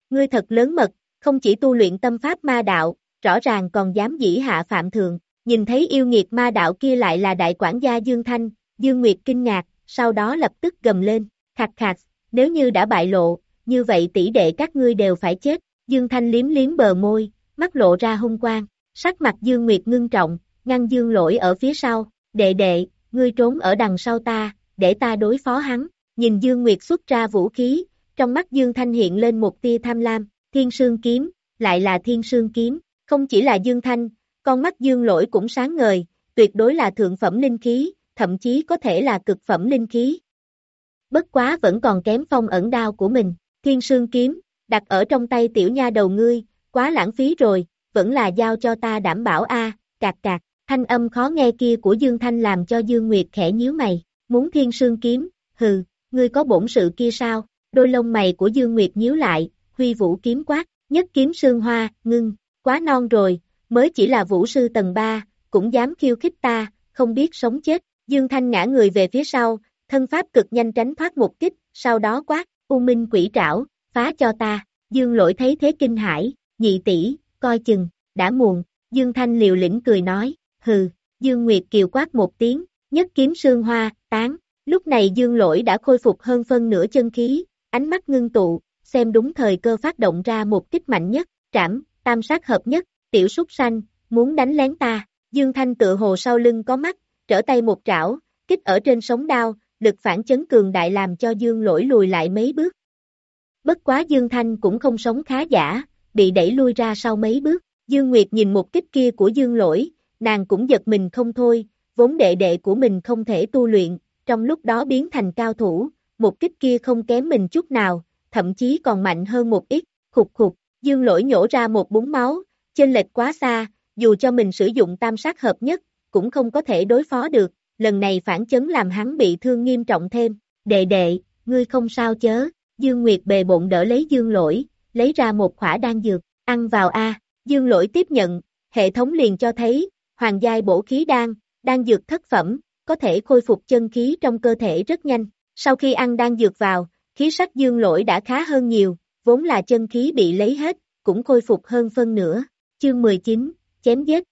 Ngươi thật lớn mật, không chỉ tu luyện tâm pháp ma đạo, rõ ràng còn dám dĩ hạ phạm thường nhìn thấy yêu nghiệt ma đạo kia lại là đại quản gia Dương Thanh, Dương Nguyệt kinh ngạc, sau đó lập tức gầm lên, khạc khạc, nếu như đã bại lộ, như vậy tỷ đệ các ngươi đều phải chết, Dương Thanh liếm liếm bờ môi, mắt lộ ra hung quang, sắc mặt Dương Nguyệt ngưng trọng, ngăn Dương lỗi ở phía sau, đệ đệ, ngươi trốn ở đằng sau ta, để ta đối phó hắn, nhìn Dương Nguyệt xuất ra vũ khí, trong mắt Dương Thanh hiện lên một tia tham lam, thiên sương kiếm, lại là thiên sương kiếm, không chỉ là Dương Thanh, con mắt Dương lỗi cũng sáng ngời, tuyệt đối là thượng phẩm linh khí, thậm chí có thể là cực phẩm linh khí. Bất quá vẫn còn kém phong ẩn đao của mình, thiên sương kiếm, đặt ở trong tay tiểu nha đầu ngươi, quá lãng phí rồi, vẫn là giao cho ta đảm bảo a cạc cạc, thanh âm khó nghe kia của Dương Thanh làm cho Dương Nguyệt khẽ nhíu mày, muốn thiên sương kiếm, hừ, ngươi có bổn sự kia sao, đôi lông mày của Dương Nguyệt nhíu lại, huy vũ kiếm quát, nhất kiếm sương hoa, ngưng, quá non rồi, mới chỉ là vũ sư tầng 3, cũng dám khiêu khích ta, không biết sống chết, Dương Thanh ngã người về phía sau, thân pháp cực nhanh tránh thoát một kích, sau đó quát, U Minh quỷ trảo, phá cho ta, Dương lỗi thấy thế kinh hãi nhị tỷ, coi chừng, đã muộn, Dương Thanh liều lĩnh cười nói, hừ, Dương Nguyệt Kiều quát một tiếng, nhất kiếm sương hoa, tán, lúc này Dương lỗi đã khôi phục hơn phân nửa chân khí, ánh mắt ngưng tụ, xem đúng thời cơ phát động ra một kích mạnh nhất, trảm, tam sát hợp nhất, tiểu súc xanh, muốn đánh lén ta, Dương Thanh tựa hồ sau lưng có mắt, trở tay một trảo, kích ở trên sống đao, lực phản chấn cường đại làm cho Dương lỗi lùi lại mấy bước. Bất quá Dương Thanh cũng không sống khá giả, bị đẩy lui ra sau mấy bước, Dương Nguyệt nhìn một kích kia của Dương lỗi, nàng cũng giật mình không thôi, vốn đệ đệ của mình không thể tu luyện, trong lúc đó biến thành cao thủ, một kích kia không kém mình chút nào, thậm chí còn mạnh hơn một ít, khục khục, Dương lỗi nhổ ra một búng máu, trên lệch quá xa, dù cho mình sử dụng tam sát hợp nhất, cũng không có thể đối phó được, lần này phản chấn làm hắn bị thương nghiêm trọng thêm, đệ đệ, ngươi không sao chớ, Dương Nguyệt bề bộn đỡ lấy Dương lỗi, lấy ra một khỏa đan dược, ăn vào A, Dương lỗi tiếp nhận, hệ thống liền cho thấy, hoàng giai bổ khí đan, đan dược thất phẩm, có thể khôi phục chân khí trong cơ thể rất nhanh, sau khi ăn đan dược vào, khí sắc Dương lỗi đã khá hơn nhiều, vốn là chân khí bị lấy hết, cũng khôi phục hơn phân nửa, chương 19, chém giết.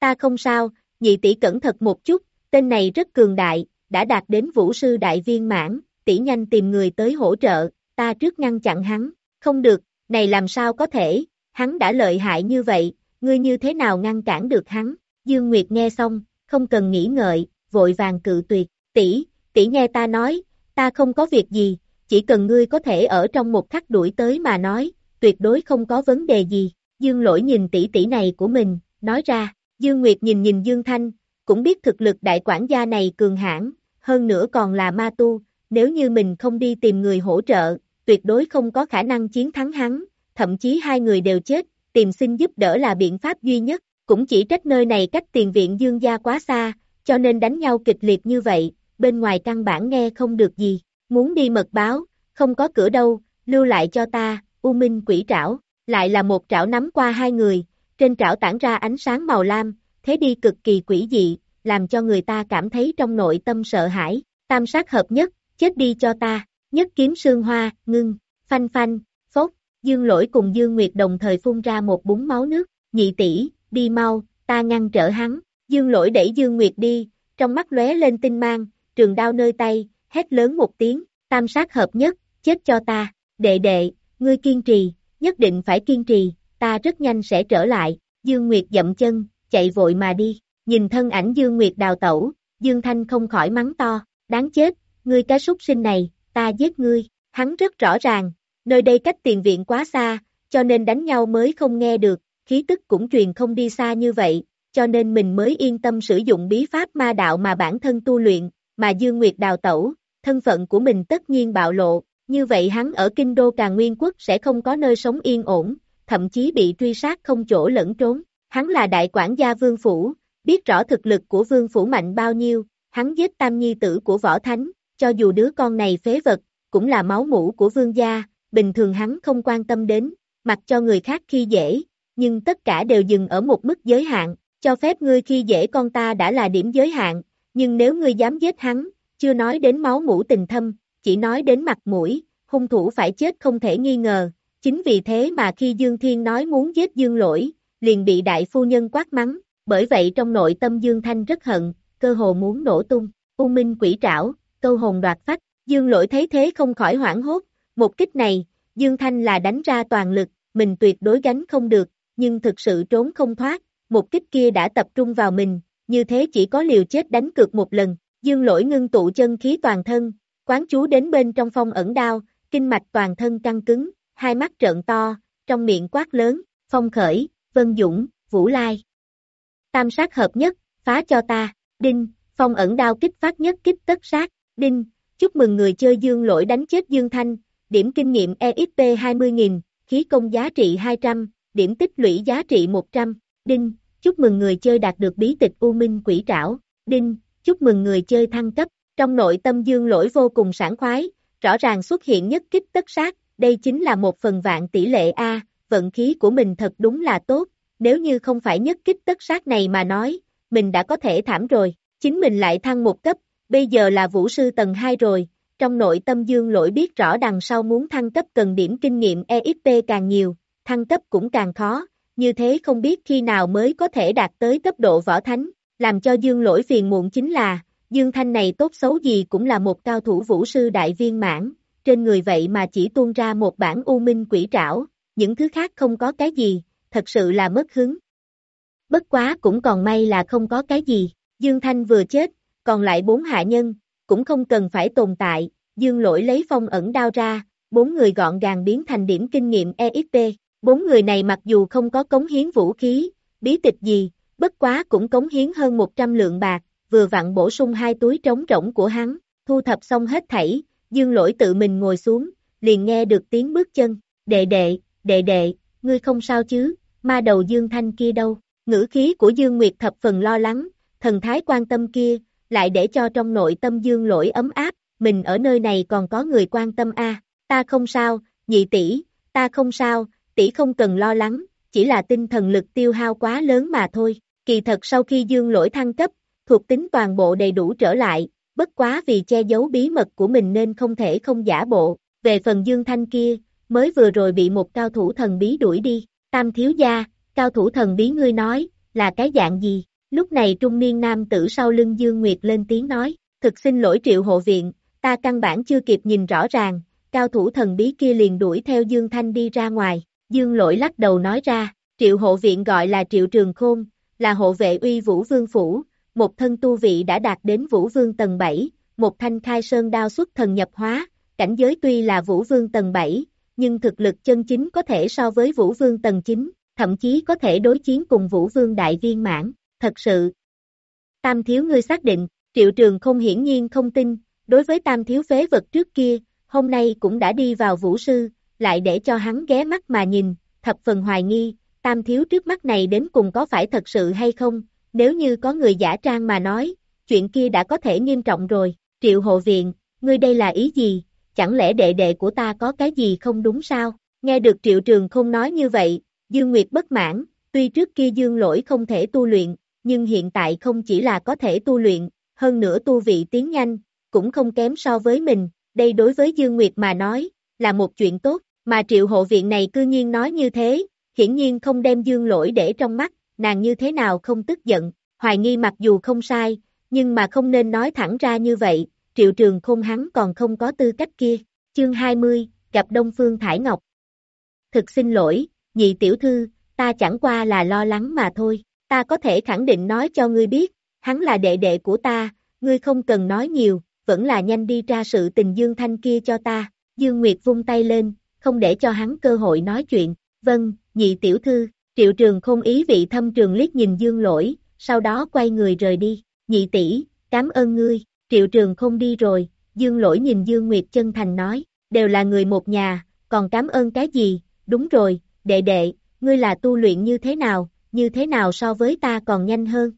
Ta không sao, nhị tỷ cẩn thận một chút, tên này rất cường đại, đã đạt đến vũ sư đại viên mãn, tỷ nhanh tìm người tới hỗ trợ, ta trước ngăn chặn hắn, không được, này làm sao có thể, hắn đã lợi hại như vậy, ngươi như thế nào ngăn cản được hắn, Dương Nguyệt nghe xong, không cần nghĩ ngợi, vội vàng cự tuyệt, tỷ, tỷ nghe ta nói, ta không có việc gì, chỉ cần ngươi có thể ở trong một khắc đuổi tới mà nói, tuyệt đối không có vấn đề gì, Dương lỗi nhìn tỷ tỷ này của mình, nói ra, Dương Nguyệt nhìn nhìn Dương Thanh, cũng biết thực lực đại quản gia này cường hãn, hơn nữa còn là ma tu, nếu như mình không đi tìm người hỗ trợ, tuyệt đối không có khả năng chiến thắng hắn, thậm chí hai người đều chết, tìm xin giúp đỡ là biện pháp duy nhất, cũng chỉ trách nơi này cách tiền viện Dương gia quá xa, cho nên đánh nhau kịch liệt như vậy, bên ngoài căn bản nghe không được gì, muốn đi mật báo, không có cửa đâu, lưu lại cho ta, U Minh quỷ trảo, lại là một trảo nắm qua hai người, trên trảo tản ra ánh sáng màu lam, thế đi cực kỳ quỷ dị, làm cho người ta cảm thấy trong nội tâm sợ hãi, tam sát hợp nhất, chết đi cho ta, nhất kiếm sương hoa, ngưng, phanh phanh, phốt, dương lỗi cùng dương nguyệt đồng thời phun ra một búng máu nước, nhị tỷ, đi mau, ta ngăn trở hắn, dương lỗi đẩy dương nguyệt đi, trong mắt lóe lên tinh mang, trường đao nơi tay, hét lớn một tiếng, tam sát hợp nhất, chết cho ta, đệ đệ, ngươi kiên trì, nhất định phải kiên trì, ta rất nhanh sẽ trở lại, Dương Nguyệt dậm chân, chạy vội mà đi, nhìn thân ảnh Dương Nguyệt đào tẩu, Dương Thanh không khỏi mắng to, đáng chết, ngươi cái súc sinh này, ta giết ngươi, hắn rất rõ ràng, nơi đây cách tiền viện quá xa, cho nên đánh nhau mới không nghe được, khí tức cũng truyền không đi xa như vậy, cho nên mình mới yên tâm sử dụng bí pháp ma đạo mà bản thân tu luyện, mà Dương Nguyệt đào tẩu, thân phận của mình tất nhiên bạo lộ, như vậy hắn ở kinh đô càng Nguyên Quốc sẽ không có nơi sống yên ổn, thậm chí bị truy sát không chỗ lẫn trốn. Hắn là đại quản gia Vương Phủ, biết rõ thực lực của Vương Phủ mạnh bao nhiêu, hắn giết tam nhi tử của Võ Thánh, cho dù đứa con này phế vật, cũng là máu mũ của Vương gia, bình thường hắn không quan tâm đến, mặc cho người khác khi dễ, nhưng tất cả đều dừng ở một mức giới hạn, cho phép ngươi khi dễ con ta đã là điểm giới hạn, nhưng nếu ngươi dám giết hắn, chưa nói đến máu mũ tình thâm, chỉ nói đến mặt mũi, hung thủ phải chết không thể nghi ngờ, chính vì thế mà khi Dương Thiên nói muốn giết Dương Lỗi, liền bị đại phu nhân quát mắng, bởi vậy trong nội tâm Dương Thanh rất hận, cơ hồ muốn nổ tung, U Minh quỷ trảo, câu hồn đoạt phách, Dương Lỗi thấy thế không khỏi hoảng hốt, một kích này, Dương Thanh là đánh ra toàn lực, mình tuyệt đối gánh không được, nhưng thực sự trốn không thoát, một kích kia đã tập trung vào mình, như thế chỉ có liều chết đánh cược một lần, Dương Lỗi ngưng tụ chân khí toàn thân, Quán chú đến bên trong phong ẩn đao, kinh mạch toàn thân căng cứng, hai mắt trợn to, trong miệng quát lớn, phong khởi, vân dũng, vũ lai. Tam sát hợp nhất, phá cho ta, đinh, phong ẩn đao kích phát nhất kích tất sát, đinh, chúc mừng người chơi dương lỗi đánh chết Dương Thanh, điểm kinh nghiệm EXP 20.000, khí công giá trị 200, điểm tích lũy giá trị 100, đinh, chúc mừng người chơi đạt được bí tịch U Minh Quỷ Trảo, đinh, chúc mừng người chơi thăng cấp, trong nội tâm dương lỗi vô cùng sảng khoái, rõ ràng xuất hiện nhất kích tất sát, đây chính là một phần vạn tỷ lệ A, vận khí của mình thật đúng là tốt, nếu như không phải nhất kích tất sát này mà nói, mình đã có thể thảm rồi, chính mình lại thăng một cấp, bây giờ là vũ sư tầng 2 rồi, trong nội tâm dương lỗi biết rõ đằng sau muốn thăng cấp cần điểm kinh nghiệm EXP càng nhiều, thăng cấp cũng càng khó, như thế không biết khi nào mới có thể đạt tới cấp độ võ thánh, làm cho dương lỗi phiền muộn chính là, dương thanh này tốt xấu gì cũng là một cao thủ vũ sư đại viên mãn, trên người vậy mà chỉ tuôn ra một bản u minh quỷ trảo, những thứ khác không có cái gì, thật sự là mất hứng. Bất quá cũng còn may là không có cái gì, Dương Thanh vừa chết, còn lại bốn hạ nhân, cũng không cần phải tồn tại, Dương lỗi lấy phong ẩn đao ra, bốn người gọn gàng biến thành điểm kinh nghiệm EXP, bốn người này mặc dù không có cống hiến vũ khí, bí tịch gì, bất quá cũng cống hiến hơn 100 lượng bạc, vừa vặn bổ sung hai túi trống rỗng của hắn, thu thập xong hết thảy, Dương lỗi tự mình ngồi xuống, liền nghe được tiếng bước chân, đệ đệ, đệ đệ, ngươi không sao chứ, ma đầu Dương Thanh kia đâu, ngữ khí của Dương Nguyệt thập phần lo lắng, thần thái quan tâm kia, lại để cho trong nội tâm Dương lỗi ấm áp, mình ở nơi này còn có người quan tâm a ta không sao, nhị tỷ, ta không sao, tỷ không cần lo lắng, chỉ là tinh thần lực tiêu hao quá lớn mà thôi, kỳ thật sau khi Dương lỗi thăng cấp, thuộc tính toàn bộ đầy đủ trở lại, bất quá vì che giấu bí mật của mình nên không thể không giả bộ, về phần Dương Thanh kia, mới vừa rồi bị một cao thủ thần bí đuổi đi, tam thiếu gia, cao thủ thần bí ngươi nói, là cái dạng gì, lúc này trung niên nam tử sau lưng Dương Nguyệt lên tiếng nói, thực xin lỗi triệu hộ viện, ta căn bản chưa kịp nhìn rõ ràng, cao thủ thần bí kia liền đuổi theo Dương Thanh đi ra ngoài, Dương lỗi lắc đầu nói ra, triệu hộ viện gọi là triệu trường khôn, là hộ vệ uy vũ vương phủ, một thân tu vị đã đạt đến vũ vương tầng 7, một thanh khai sơn đao xuất thần nhập hóa, cảnh giới tuy là vũ vương tầng 7, nhưng thực lực chân chính có thể so với vũ vương tầng 9, thậm chí có thể đối chiến cùng vũ vương đại viên mãn, thật sự. Tam thiếu ngươi xác định, triệu trường không hiển nhiên không tin, đối với tam thiếu phế vật trước kia, hôm nay cũng đã đi vào vũ sư, lại để cho hắn ghé mắt mà nhìn, thập phần hoài nghi, tam thiếu trước mắt này đến cùng có phải thật sự hay không, nếu như có người giả trang mà nói, chuyện kia đã có thể nghiêm trọng rồi, triệu hộ viện, ngươi đây là ý gì, chẳng lẽ đệ đệ của ta có cái gì không đúng sao, nghe được triệu trường không nói như vậy, Dương Nguyệt bất mãn, tuy trước kia Dương lỗi không thể tu luyện, nhưng hiện tại không chỉ là có thể tu luyện, hơn nữa tu vị tiến nhanh, cũng không kém so với mình, đây đối với Dương Nguyệt mà nói, là một chuyện tốt, mà triệu hộ viện này cư nhiên nói như thế, hiển nhiên không đem Dương lỗi để trong mắt, nàng như thế nào không tức giận, hoài nghi mặc dù không sai, nhưng mà không nên nói thẳng ra như vậy, triệu trường khôn hắn còn không có tư cách kia. Chương 20, gặp Đông Phương Thải Ngọc. Thực xin lỗi, nhị tiểu thư, ta chẳng qua là lo lắng mà thôi, ta có thể khẳng định nói cho ngươi biết, hắn là đệ đệ của ta, ngươi không cần nói nhiều, vẫn là nhanh đi tra sự tình Dương Thanh kia cho ta. Dương Nguyệt vung tay lên, không để cho hắn cơ hội nói chuyện, vâng, nhị tiểu thư, triệu trường không ý vị thâm trường liếc nhìn Dương lỗi, sau đó quay người rời đi, nhị tỷ, cảm ơn ngươi, triệu trường không đi rồi, Dương lỗi nhìn Dương Nguyệt chân thành nói, đều là người một nhà, còn cảm ơn cái gì, đúng rồi, đệ đệ, ngươi là tu luyện như thế nào, như thế nào so với ta còn nhanh hơn.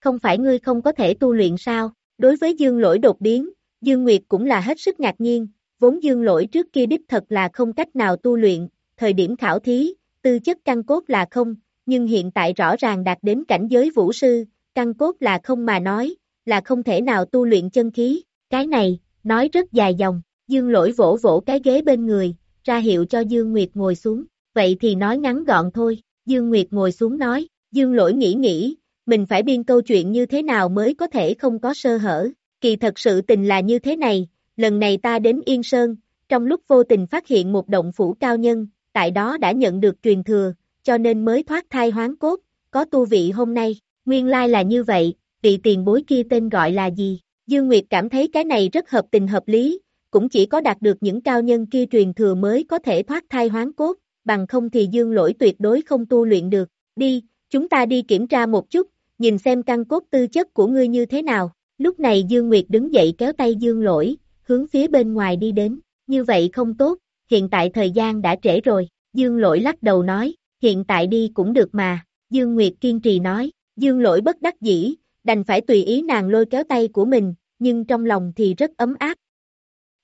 Không phải ngươi không có thể tu luyện sao, đối với Dương lỗi đột biến, Dương Nguyệt cũng là hết sức ngạc nhiên, vốn Dương lỗi trước kia đích thật là không cách nào tu luyện, thời điểm khảo thí, tư chất căn cốt là không, nhưng hiện tại rõ ràng đạt đến cảnh giới vũ sư, căn cốt là không mà nói, là không thể nào tu luyện chân khí, cái này, nói rất dài dòng, Dương lỗi vỗ vỗ cái ghế bên người, ra hiệu cho Dương Nguyệt ngồi xuống, vậy thì nói ngắn gọn thôi, Dương Nguyệt ngồi xuống nói, Dương lỗi nghĩ nghĩ, mình phải biên câu chuyện như thế nào mới có thể không có sơ hở, kỳ thật sự tình là như thế này, lần này ta đến Yên Sơn, trong lúc vô tình phát hiện một động phủ cao nhân, tại đó đã nhận được truyền thừa, cho nên mới thoát thai hoán cốt, có tu vị hôm nay, nguyên lai là như vậy, vị tiền bối kia tên gọi là gì? Dương Nguyệt cảm thấy cái này rất hợp tình hợp lý, cũng chỉ có đạt được những cao nhân kia truyền thừa mới có thể thoát thai hoán cốt, bằng không thì Dương lỗi tuyệt đối không tu luyện được, đi, chúng ta đi kiểm tra một chút, nhìn xem căn cốt tư chất của ngươi như thế nào, lúc này Dương Nguyệt đứng dậy kéo tay Dương lỗi, hướng phía bên ngoài đi đến, như vậy không tốt, hiện tại thời gian đã trễ rồi, Dương lỗi lắc đầu nói, hiện tại đi cũng được mà, Dương Nguyệt kiên trì nói, Dương lỗi bất đắc dĩ, đành phải tùy ý nàng lôi kéo tay của mình, nhưng trong lòng thì rất ấm áp.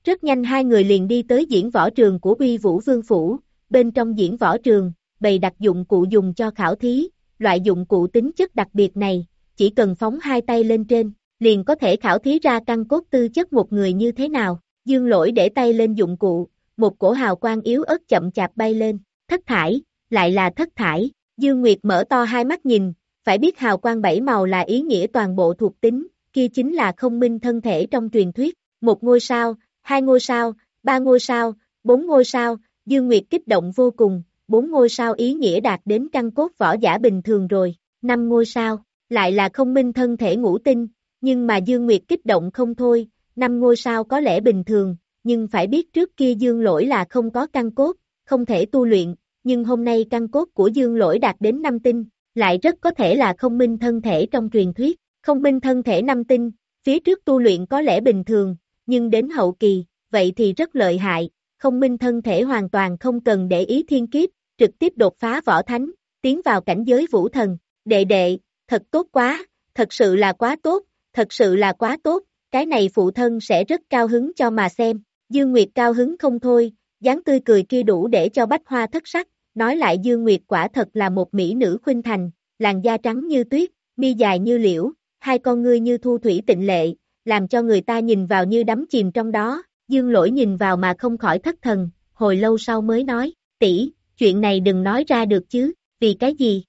Rất nhanh hai người liền đi tới diễn võ trường của uy vũ vương phủ, bên trong diễn võ trường, bày đặt dụng cụ dùng cho khảo thí, loại dụng cụ tính chất đặc biệt này, chỉ cần phóng hai tay lên trên, liền có thể khảo thí ra căn cốt tư chất một người như thế nào. Dương lỗi để tay lên dụng cụ, một cổ hào quang yếu ớt chậm chạp bay lên, thất thải, lại là thất thải. Dương Nguyệt mở to hai mắt nhìn, phải biết hào quang bảy màu là ý nghĩa toàn bộ thuộc tính, kia chính là không minh thân thể trong truyền thuyết, một ngôi sao, hai ngôi sao, ba ngôi sao, bốn ngôi sao, Dương Nguyệt kích động vô cùng, bốn ngôi sao ý nghĩa đạt đến căn cốt võ giả bình thường rồi, năm ngôi sao, lại là không minh thân thể ngũ tinh, nhưng mà Dương Nguyệt kích động không thôi, năm ngôi sao có lẽ bình thường, nhưng phải biết trước kia Dương lỗi là không có căn cốt, không thể tu luyện, nhưng hôm nay căn cốt của Dương lỗi đạt đến năm tinh, lại rất có thể là không minh thân thể trong truyền thuyết, không minh thân thể năm tinh, phía trước tu luyện có lẽ bình thường, nhưng đến hậu kỳ, vậy thì rất lợi hại, không minh thân thể hoàn toàn không cần để ý thiên kiếp, trực tiếp đột phá võ thánh, tiến vào cảnh giới vũ thần, đệ đệ, thật tốt quá, thật sự là quá tốt, thật sự là quá tốt, cái này phụ thân sẽ rất cao hứng cho mà xem, Dương Nguyệt cao hứng không thôi, dáng tươi cười kia đủ để cho bách hoa thất sắc, nói lại Dương Nguyệt quả thật là một mỹ nữ khuynh thành, làn da trắng như tuyết, mi dài như liễu, hai con ngươi như thu thủy tịnh lệ, làm cho người ta nhìn vào như đắm chìm trong đó, Dương lỗi nhìn vào mà không khỏi thất thần, hồi lâu sau mới nói, tỷ, chuyện này đừng nói ra được chứ, vì cái gì?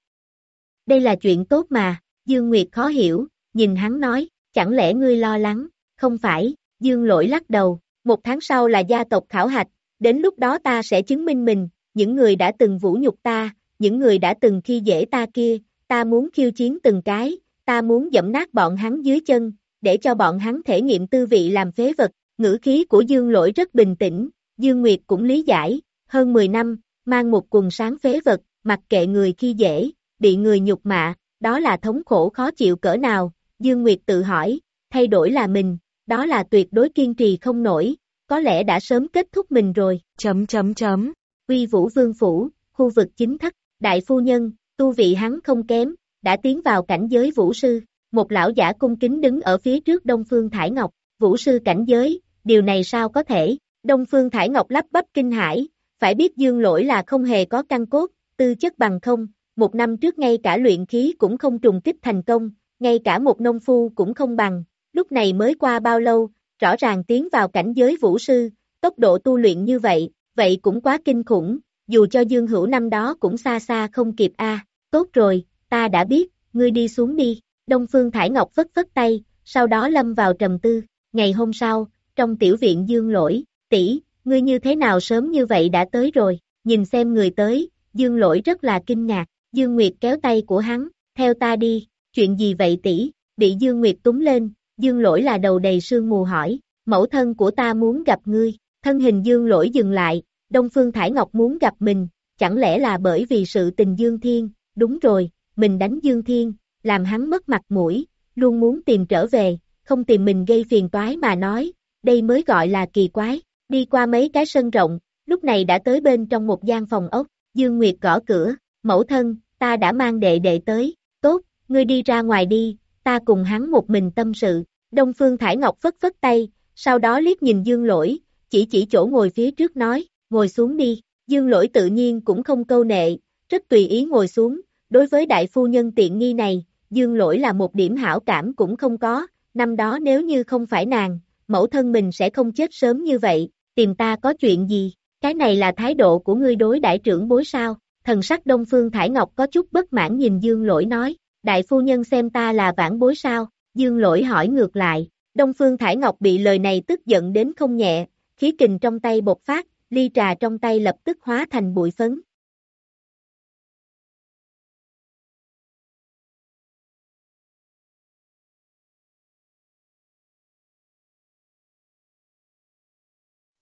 Đây là chuyện tốt mà, Dương Nguyệt khó hiểu, nhìn hắn nói, chẳng lẽ ngươi lo lắng, không phải, Dương lỗi lắc đầu, một tháng sau là gia tộc khảo hạch, đến lúc đó ta sẽ chứng minh mình, những người đã từng vũ nhục ta, những người đã từng khi dễ ta kia, ta muốn khiêu chiến từng cái, ta muốn dẫm nát bọn hắn dưới chân, để cho bọn hắn thể nghiệm tư vị làm phế vật, ngữ khí của Dương lỗi rất bình tĩnh, Dương Nguyệt cũng lý giải, hơn 10 năm, mang một quần sáng phế vật, mặc kệ người khi dễ, bị người nhục mạ, đó là thống khổ khó chịu cỡ nào, Dương Nguyệt tự hỏi, thay đổi là mình, đó là tuyệt đối kiên trì không nổi, có lẽ đã sớm kết thúc mình rồi, chấm chấm chấm, uy vũ vương phủ, khu vực chính thất, đại phu nhân, tu vị hắn không kém, đã tiến vào cảnh giới vũ sư, một lão giả cung kính đứng ở phía trước Đông Phương Thải Ngọc, vũ sư cảnh giới, điều này sao có thể, Đông Phương Thải Ngọc lắp bắp kinh hải, phải biết dương lỗi là không hề có căn cốt, tư chất bằng không, một năm trước ngay cả luyện khí cũng không trùng kích thành công, ngay cả một nông phu cũng không bằng, lúc này mới qua bao lâu, rõ ràng tiến vào cảnh giới vũ sư, tốc độ tu luyện như vậy, vậy cũng quá kinh khủng, dù cho Dương Hữu năm đó cũng xa xa không kịp a. tốt rồi, ta đã biết, ngươi đi xuống đi, Đông Phương Thải Ngọc vất vất tay, sau đó lâm vào trầm tư, ngày hôm sau, trong tiểu viện Dương Lỗi, tỷ, ngươi như thế nào sớm như vậy đã tới rồi, nhìn xem người tới, Dương Lỗi rất là kinh ngạc, Dương Nguyệt kéo tay của hắn, theo ta đi, chuyện gì vậy tỷ, bị Dương Nguyệt túng lên, Dương Lỗi là đầu đầy sương mù hỏi, mẫu thân của ta muốn gặp ngươi, thân hình Dương Lỗi dừng lại, Đông Phương Thải Ngọc muốn gặp mình, chẳng lẽ là bởi vì sự tình Dương Thiên, đúng rồi, mình đánh Dương Thiên, làm hắn mất mặt mũi, luôn muốn tìm trở về, không tìm mình gây phiền toái mà nói, đây mới gọi là kỳ quái, đi qua mấy cái sân rộng, lúc này đã tới bên trong một gian phòng ốc, Dương Nguyệt gõ cửa, mẫu thân, ta đã mang đệ đệ tới, tốt, ngươi đi ra ngoài đi, ta cùng hắn một mình tâm sự, Đông Phương Thải Ngọc phất phất tay, sau đó liếc nhìn Dương Lỗi, chỉ chỉ chỗ ngồi phía trước nói, ngồi xuống đi, Dương Lỗi tự nhiên cũng không câu nệ, rất tùy ý ngồi xuống, đối với đại phu nhân tiện nghi này, Dương Lỗi là một điểm hảo cảm cũng không có, năm đó nếu như không phải nàng, mẫu thân mình sẽ không chết sớm như vậy, tìm ta có chuyện gì, cái này là thái độ của ngươi đối đại trưởng bối sao, thần sắc Đông Phương Thải Ngọc có chút bất mãn nhìn Dương Lỗi nói, đại phu nhân xem ta là vãn bối sao, Dương Lỗi hỏi ngược lại, Đông Phương Thải Ngọc bị lời này tức giận đến không nhẹ, khí kình trong tay bột phát, ly trà trong tay lập tức hóa thành bụi phấn.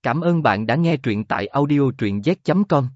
Cảm ơn bạn đã nghe truyện tại audiotruyenzet.com.